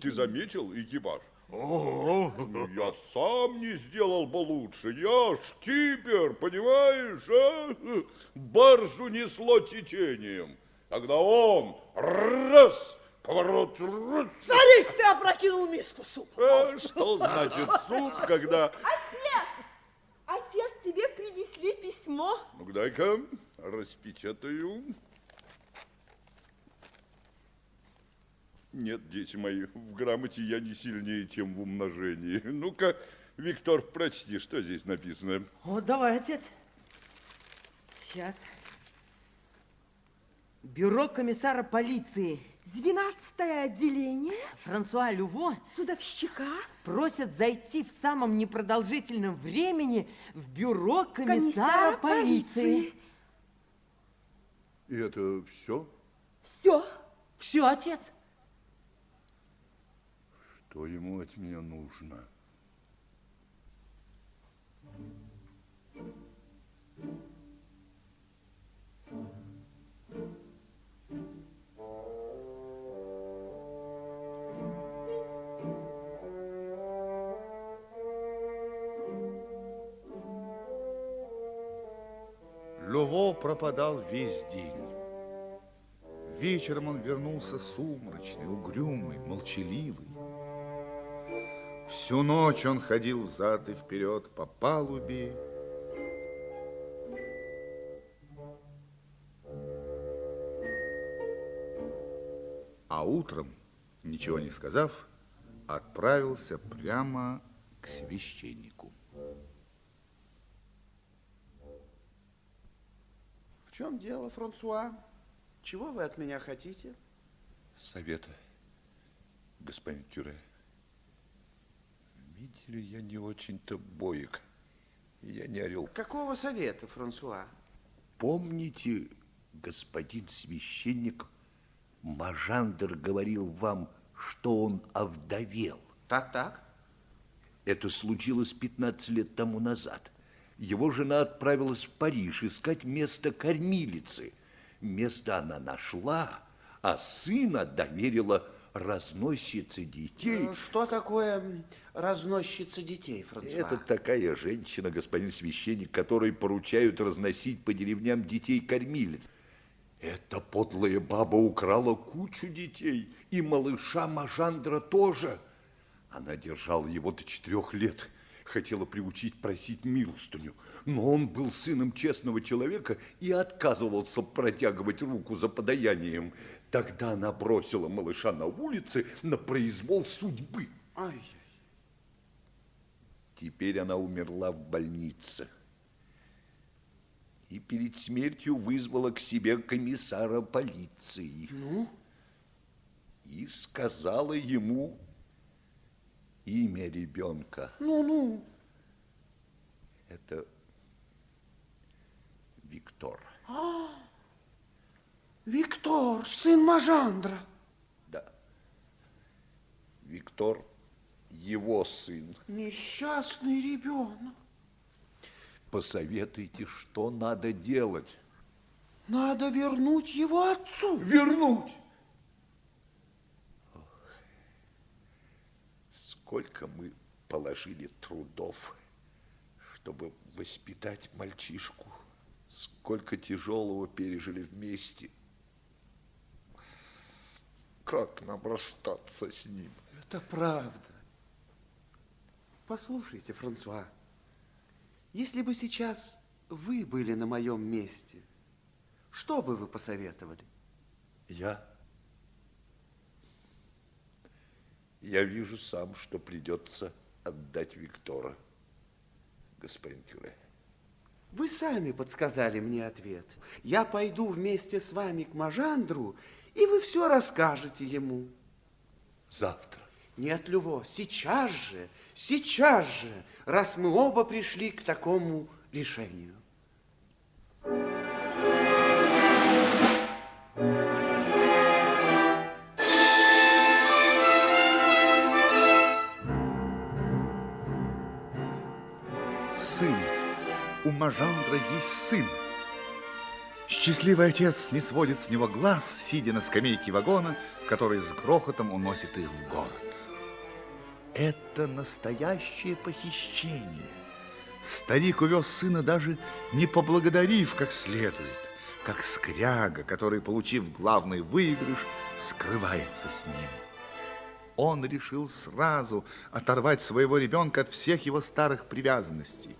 Ты заметил экипаж? Ну, я сам не сделал бы лучше. Я шкипер, понимаешь, а? Баржу несло течением. Когда он раз, поворот. Смотри, ты опрокинул миску супа. А что значит суп, когда... Отец! Отец, тебе принесли письмо. Ну, дай-ка распечатаю. Нет, дети мои, в грамоте я не сильнее, чем в умножении. Ну-ка, Виктор, прочти, что здесь написано. О, давай, отец. Сейчас. Бюро комиссара полиции. Двенадцатое отделение. Франсуа Люво Судовщика. просят зайти в самом непродолжительном времени в бюро комиссара, Комиссара полиции. полиции. И это все? Все. Все, отец. Что ему от меня нужно? Лево пропадал весь день. Вечером он вернулся сумрачный, угрюмый, молчаливый. Всю ночь он ходил взад и вперед по палубе. А утром, ничего не сказав, отправился прямо к священнику. В чем дело, Франсуа? Чего вы от меня хотите? Совета, господин Кюре. Видите ли, я не очень-то боек. Я не орел. Какого совета, Франсуа? Помните, господин священник, Мажандр говорил вам, что он овдовел? Так, так. Это случилось 15 лет тому назад. Его жена отправилась в Париж искать место кормилицы. Место она нашла, а сына доверила разносчице детей. Э, Что такое разносчица детей, Франсуа? Это такая женщина, господин священник, которой поручают разносить по деревням детей-кормилец. Эта подлая баба украла кучу детей, и малыша Мажандра тоже. Она держала его до четырех лет, хотела приучить просить милостыню, но он был сыном честного человека и отказывался протягивать руку за подаянием. Тогда она бросила малыша на улице на произвол судьбы. Ай, Теперь она умерла в больнице. И перед смертью вызвала к себе комиссара полиции. Ну? И сказала ему имя ребенка. ну-ну. Это Виктор. А, Виктор, сын Мажандра. Да. Виктор его сын. Несчастный ребенок. Посоветуйте, что надо делать. Надо вернуть его отцу. Вернуть? Сколько мы положили трудов, чтобы воспитать мальчишку. Сколько тяжелого пережили вместе. Как нам расстаться с ним? Это правда. Послушайте, Франсуа, если бы сейчас вы были на моем месте, что бы вы посоветовали? Я? Я вижу сам, что придется отдать Виктора, господин Кюре. Вы сами подсказали мне ответ. Я пойду вместе с вами к Мажандру, и вы все расскажете ему. Завтра? Нет, Люво, сейчас же, сейчас же, раз мы оба пришли к такому решению. Сын. У Мажандра есть сын. Счастливый отец не сводит с него глаз, сидя на скамейке вагона, который с грохотом уносит их в город. Это настоящее похищение. Старик увез сына, даже не поблагодарив как следует, как скряга, который, получив главный выигрыш, скрывается с ним. Он решил сразу оторвать своего ребенка от всех его старых привязанностей.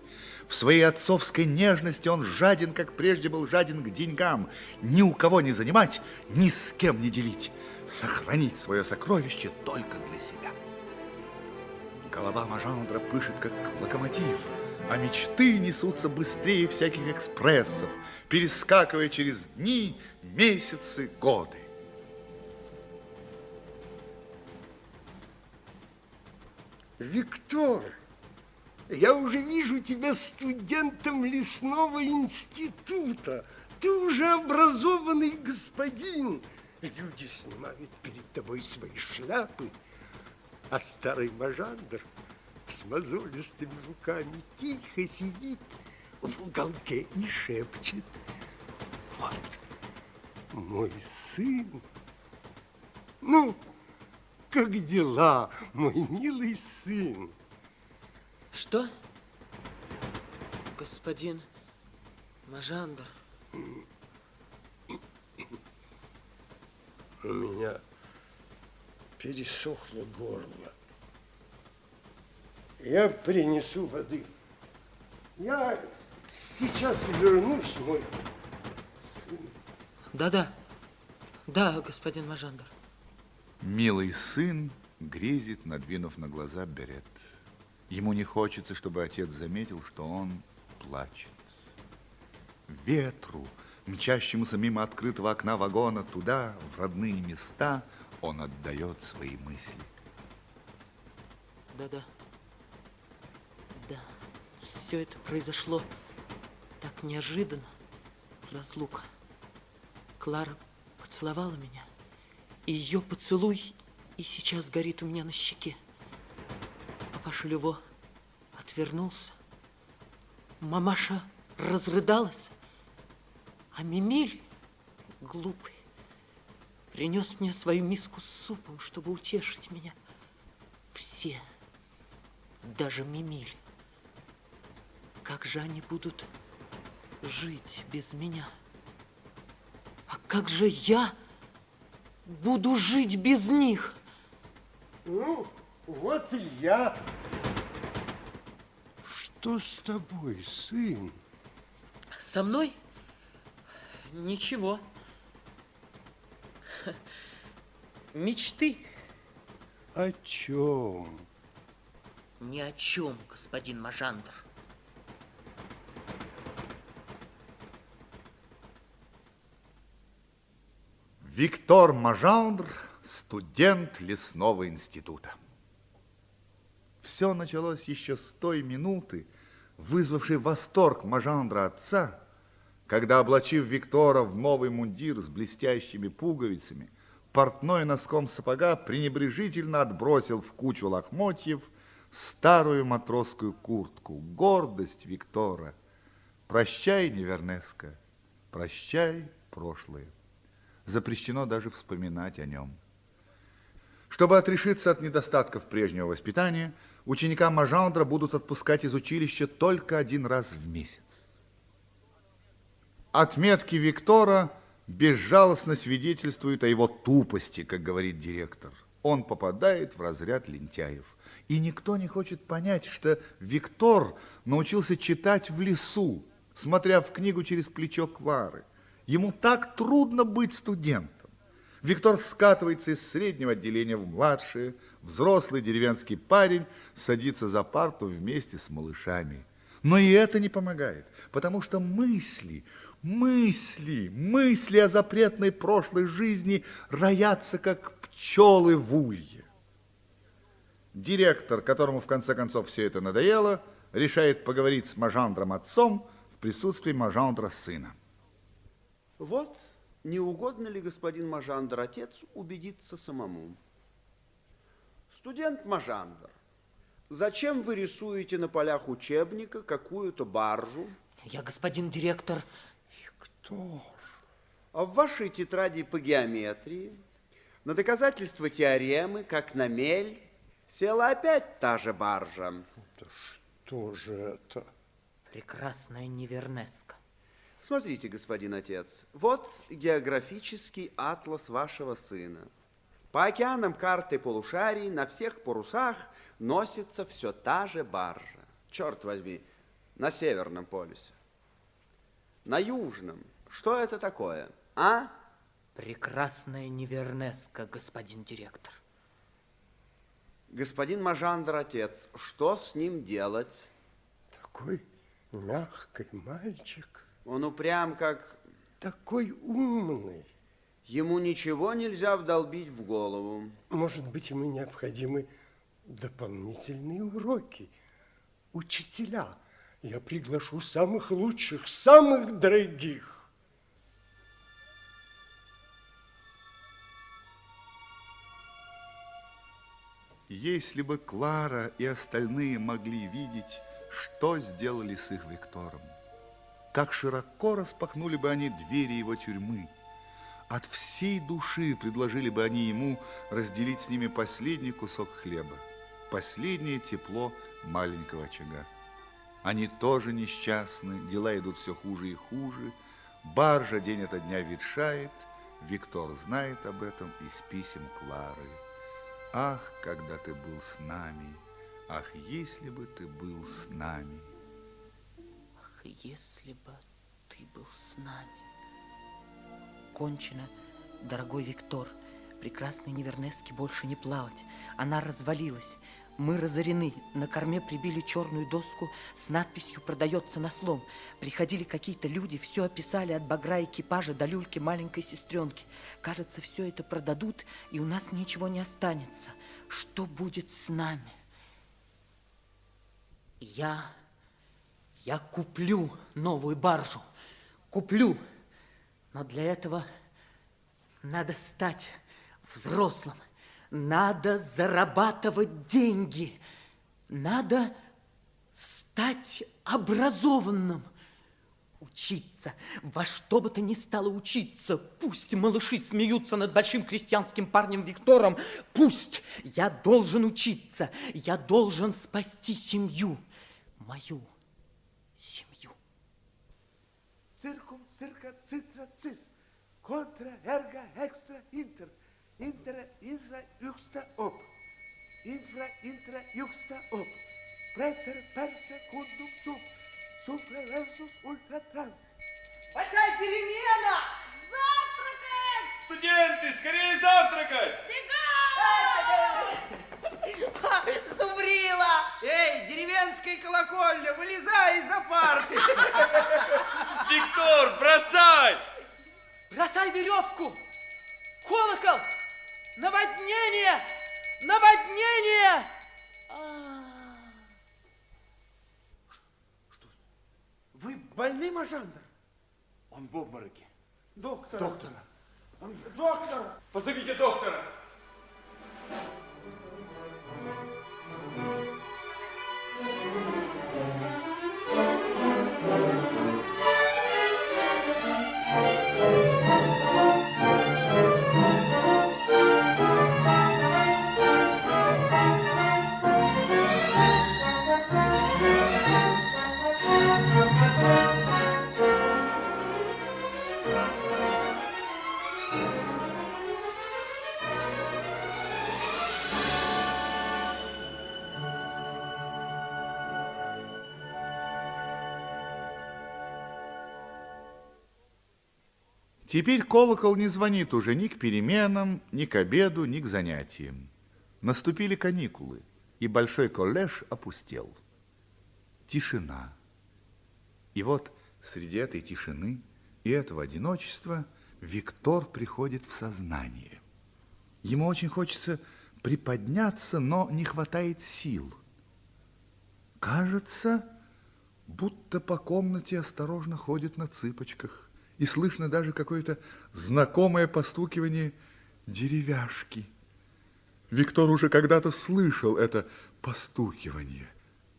В своей отцовской нежности он жаден, как прежде был жаден к деньгам. Ни у кого не занимать, ни с кем не делить. Сохранить свое сокровище только для себя. Голова Мажандра пышет, как локомотив, а мечты несутся быстрее всяких экспрессов, перескакивая через дни, месяцы, годы. Виктор, я уже вижу тебя студентом лесного института. Ты уже образованный господин. Люди снимают перед тобой свои шляпы, а старый Мажандр с мозолистыми руками тихо сидит в уголке и шепчет. Вот мой сын. Ну, как дела, мой милый сын? Что? Господин Мажандр. У меня пересохло горло. Я принесу воды. Я сейчас вернусь, мой. Да-да. Да, господин Мажандр. Милый сын грезит, надвинув на глаза берет. Ему не хочется, чтобы отец заметил, что он плачет. Ветру, мчащемуся мимо открытого окна вагона туда, в родные места, он отдает свои мысли. Да-да. Да, все это произошло так неожиданно. Разлука. Клара поцеловала меня, ее поцелуй и сейчас горит у меня на щеке. Папаша Люво отвернулся. Мамаша разрыдалась, а Мимиль, глупый, принес мне свою миску с супом, чтобы утешить меня. Все, даже Мимиль. Как же они будут жить без меня? А как же я буду жить без них? Ну, вот и я. Что с тобой, сын? Со мной ничего. Мечты. О чем? Ни о чем, господин Мажандр. Виктор Мажандр, студент лесного института. Все началось еще с той минуты, вызвавшей восторг Мажандра отца, когда, облачив Виктора в новый мундир с блестящими пуговицами, портной носком сапога пренебрежительно отбросил в кучу лохмотьев старую матросскую куртку. Гордость Виктора. Прощай, Невернеска. Прощай, прошлое. Запрещено даже вспоминать о нем. Чтобы отрешиться от недостатков прежнего воспитания, ученикам Мажандра будут отпускать из училища только один раз в месяц. Отметки Виктора безжалостно свидетельствуют о его тупости, как говорит директор. Он попадает в разряд лентяев. И никто не хочет понять, что Виктор научился читать в лесу, смотря в книгу через плечо Клары. Ему так трудно быть студентом. Виктор скатывается из среднего отделения в младшее, взрослый деревенский парень садится за парту вместе с малышами. Но и это не помогает, потому что мысли, мысли, мысли о запретной прошлой жизни роятся, как пчелы в улье. Директор, которому в конце концов все это надоело, решает поговорить с Мажандром отцом в присутствии Мажандра сына. Вот, не угодно ли господин Мажандр, отец, убедиться самому? Студент Мажандр, зачем вы рисуете на полях учебника какую-то баржу? Я, господин директор... Виктор. А в вашей тетради по геометрии на доказательство теоремы, как на мель, села опять та же баржа. Да что же это? Прекрасная Невернеска. Смотрите, господин отец, вот географический атлас вашего сына. По океанам карты полушарий на всех парусах носится все та же баржа. Черт возьми, на Северном полюсе. На Южном. Что это такое, а? Прекрасная Невернеска, господин директор. Господин Мажандр, отец, что с ним делать? Такой мягкий мальчик. Он упрям, как... Такой умный. Ему ничего нельзя вдолбить в голову. Может быть, ему необходимы дополнительные уроки. Учителя. Я приглашу самых лучших, самых дорогих. Если бы Клара и остальные могли видеть, что сделали с их Виктором, как широко распахнули бы они двери его тюрьмы, от всей души предложили бы они ему разделить с ними последний кусок хлеба, последнее тепло маленького очага. Они тоже несчастны, дела идут все хуже и хуже, баржа день ото дня ветшает, Виктор знает об этом из писем Клары. Ах, когда ты был с нами, ах, если бы ты был с нами. Если бы ты был с нами. Кончено, дорогой Виктор. Прекрасной Невернеске больше не плавать. Она развалилась. Мы разорены. На корме прибили черную доску с надписью «Продается на слом». Приходили какие-то люди, все описали от багра экипажа до люльки маленькой сестренки. Кажется, все это продадут, и у нас ничего не останется. Что будет с нами? Я... Я куплю новую баржу. Куплю. Но для этого надо стать взрослым. Надо зарабатывать деньги. Надо стать образованным. Учиться. Во что бы то ни стало учиться. Пусть малыши смеются над большим крестьянским парнем Виктором. Пусть. Я должен учиться. Я должен спасти семью. Мою семью. Circum, circa, citra, cis. Contra, erga, extra, inter. Intra, infra, iuxta, ob. Infra, intra, iuxta, ob. Praeter, per, secundum, sub. Supra, versus, ultra, trans. Хозяй, перемена! Завтракать! Студенты, скорее завтракать! Зубрила! Эй, деревенская колокольня, вылезай из-за парты! Виктор, бросай! Бросай веревку! Колокол! Наводнение! Наводнение! Вы больны, Мажандр? Он в обмороке. Доктора. Доктора. Доктора! Позовите доктора. thank you Теперь колокол не звонит уже ни к переменам, ни к обеду, ни к занятиям. Наступили каникулы, и большой коллеж опустел. Тишина. И вот среди этой тишины и этого одиночества Виктор приходит в сознание. Ему очень хочется приподняться, но не хватает сил. Кажется, будто по комнате осторожно ходит на цыпочках, и слышно даже какое-то знакомое постукивание деревяшки. Виктор уже когда-то слышал это постукивание.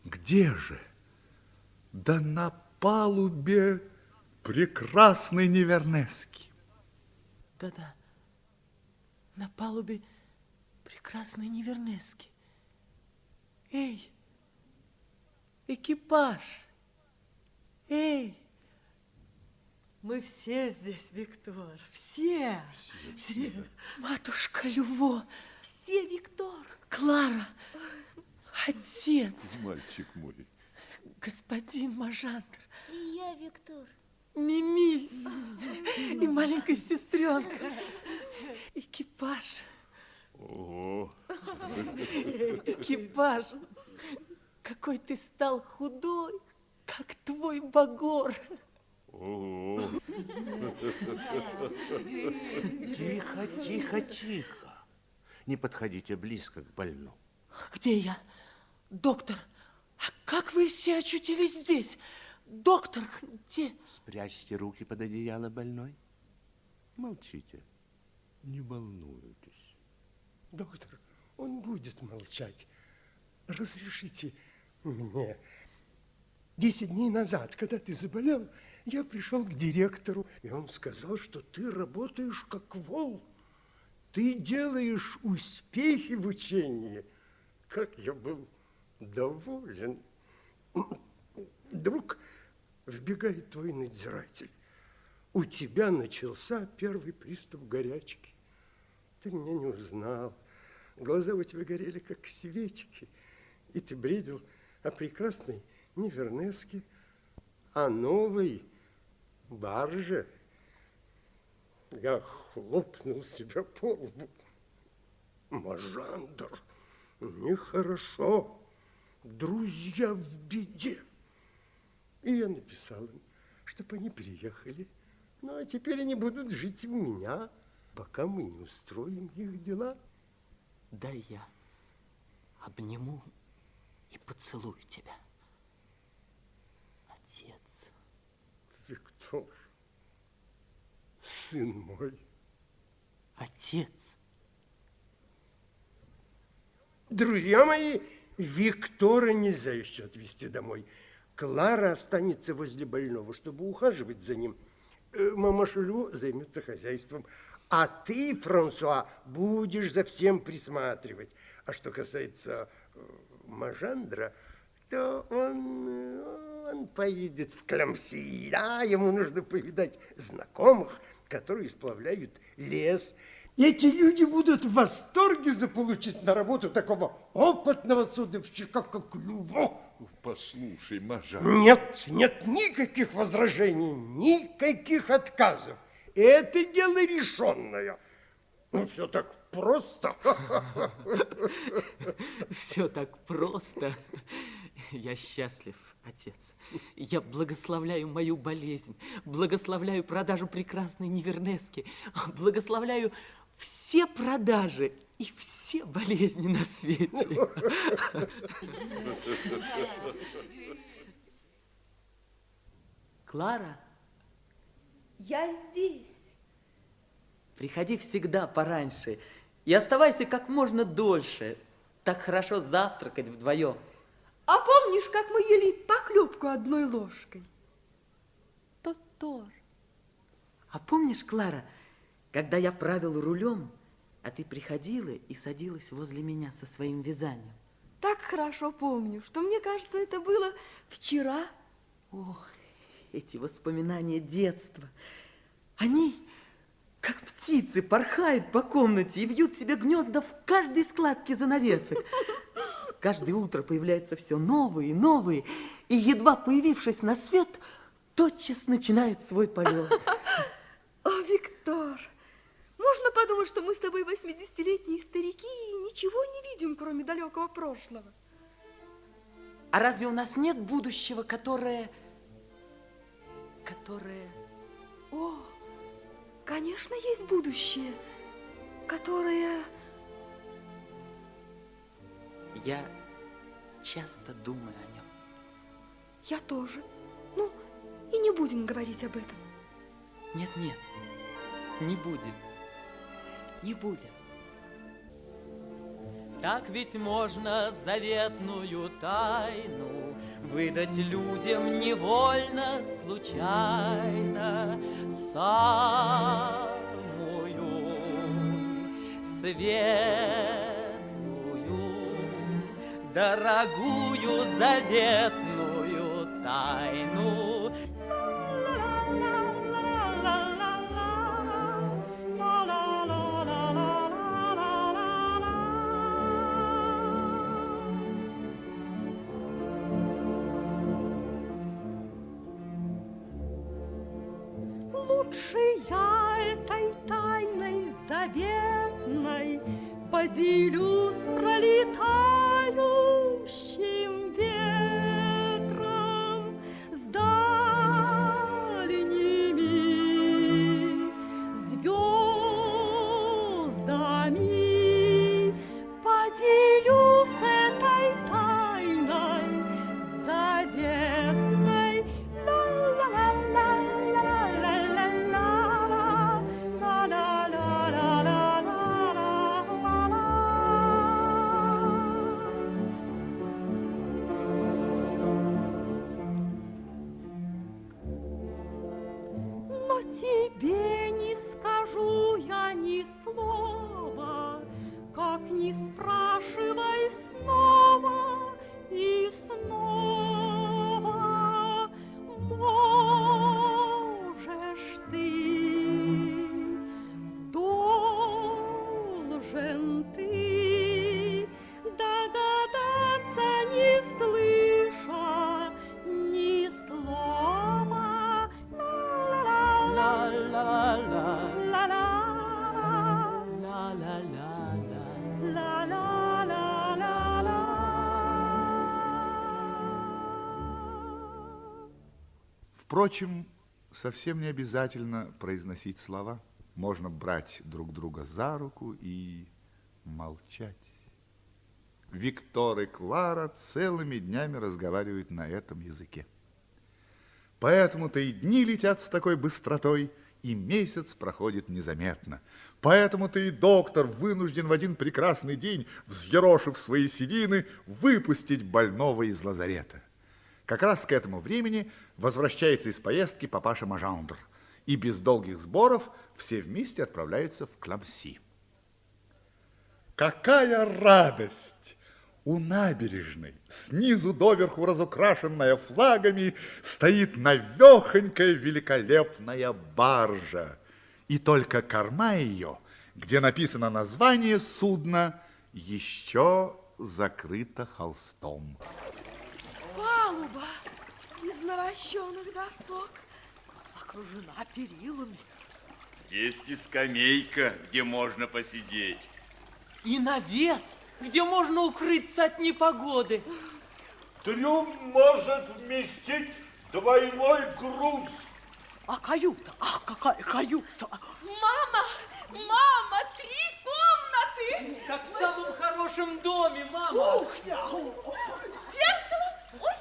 Где же? Да на палубе прекрасной Невернески. Да-да, на палубе прекрасной Невернески. Эй, экипаж! Эй! Мы все здесь, Виктор, все. все. Матушка Люво. Все, Виктор. Клара. Отец. Мальчик мой. Господин Мажандр. И я, Виктор. Мими. И маленькая сестренка. Экипаж. Ого. Экипаж. Какой ты стал худой, как твой багор. Ого. (laughs) Тихо, тихо, тихо. Не подходите близко к больному. Где я? Доктор, а как вы все очутились здесь? Доктор, где? Спрячьте руки под одеяло больной. Молчите. Не волнуйтесь. Доктор, он будет молчать. Разрешите мне. Десять дней назад, когда ты заболел, я пришел к директору, и он сказал, что ты работаешь как вол. Ты делаешь успехи в учении. Как я был доволен. Вдруг вбегает твой надзиратель. У тебя начался первый приступ горячки. Ты меня не узнал. Глаза у тебя горели, как свечки. И ты бредил о прекрасной Невернеске, о новой барже. Я хлопнул себя по лбу. Мажандр, нехорошо. Друзья в беде. И я написал им, чтобы они приехали. Ну, а теперь они будут жить у меня, пока мы не устроим их дела. Дай я обниму и поцелую тебя. Отец. Виктор, сын мой. Отец. Друзья мои, Виктора нельзя еще отвезти домой. Клара останется возле больного, чтобы ухаживать за ним. Э, мама Шулю займется хозяйством. А ты, Франсуа, будешь за всем присматривать. А что касается э, Мажандра, то он, э, он поедет в Кламси. Да, ему нужно повидать знакомых, которые сплавляют лес. Эти люди будут в восторге заполучить на работу такого опытного судовщика, как Люво. Послушай, Мажа. Нет, нет никаких возражений, никаких отказов. Это дело решенное. Ну, все так просто. (laughs) Все так просто. Я счастлив, отец. Я благословляю мою болезнь, благословляю продажу прекрасной Невернески, благословляю все продажи и все болезни на свете. Клара? Я здесь. Приходи всегда пораньше и оставайся как можно дольше. Так хорошо завтракать вдвоем. А помнишь, как мы ели похлебку одной ложкой? Тотор. А помнишь, Клара, когда я правил рулем, а ты приходила и садилась возле меня со своим вязанием? Так хорошо помню, что мне кажется, это было вчера. О, эти воспоминания детства. Они, как птицы, порхают по комнате и вьют себе гнезда в каждой складке занавесок. Каждое утро появляются все новые и новые, и, едва появившись на свет, тотчас начинает свой полет. (laughs) О, Виктор! того, что мы с тобой 80-летние старики и ничего не видим, кроме далекого прошлого. А разве у нас нет будущего, которое... которое... О, конечно, есть будущее, которое... Я часто думаю о нем. Я тоже. Ну, и не будем говорить об этом. Нет, нет, не будем. Не будем. Так ведь можно заветную тайну Выдать людям невольно, случайно Самую светлую, Дорогую заветную тайну. Лучше я этой тайной заветной Поделюсь 都是 Впрочем, совсем не обязательно произносить слова. Можно брать друг друга за руку и молчать. Виктор и Клара целыми днями разговаривают на этом языке. Поэтому-то и дни летят с такой быстротой, и месяц проходит незаметно. Поэтому-то и доктор вынужден в один прекрасный день, взъерошив свои седины, выпустить больного из лазарета. Как раз к этому времени возвращается из поездки папаша Мажандр, и без долгих сборов все вместе отправляются в Кламси. Какая радость! У набережной, снизу доверху разукрашенная флагами, стоит навехонькая великолепная баржа. И только корма ее, где написано название судна, еще закрыта холстом. Палуба из наращенных досок. Окружена перилами. Есть и скамейка, где можно посидеть. И навес, где можно укрыться от непогоды. Трюм может вместить двойной груз. А каюта? Ах, какая каюта! Мама! Мама! Три комнаты! Как в самом хорошем доме, мама! Кухня! Зеркало! Ой!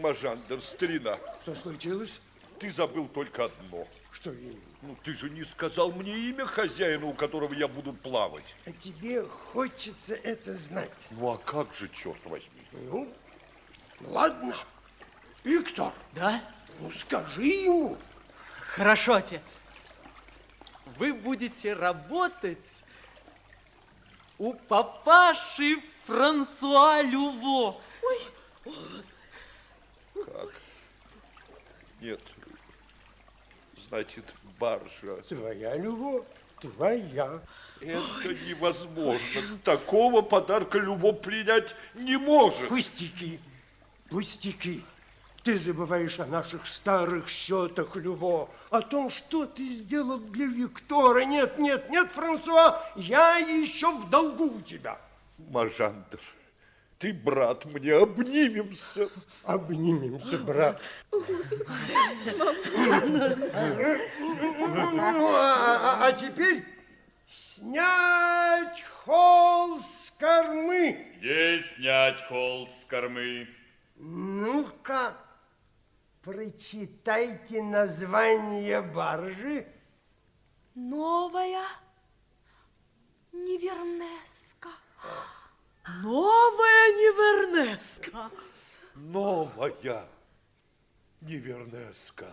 Мажандер, старина, Что случилось? ты забыл только одно. Что именно? Ну, ты же не сказал мне имя хозяина, у которого я буду плавать. А тебе хочется это знать. Ну, а как же, черт возьми? Ну, ладно. Виктор, Да? ну скажи ему. Хорошо, отец. Вы будете работать у папаши Франсуа Люво. Как? Нет. Значит, баржа. Твоя любовь, твоя. Это невозможно. Такого подарка любовь принять не может. Пустяки, пустяки. Ты забываешь о наших старых счетах, Люво, о том, что ты сделал для Виктора. Нет, нет, нет, Франсуа, я еще в долгу у тебя. Мажандр, ты, брат, мне обнимемся. Обнимемся, брат. Ну, а, теперь снять холст с кормы. Есть снять холст с кормы. Ну-ка, прочитайте название баржи. Новая Невернеска. Новая Невернеска. Новая Невернеска.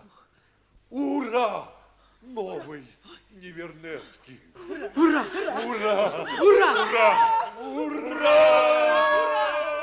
Ура! Новый Невернеский. Ура! Ура! Ура! Ура! Ура! Ура! Ура!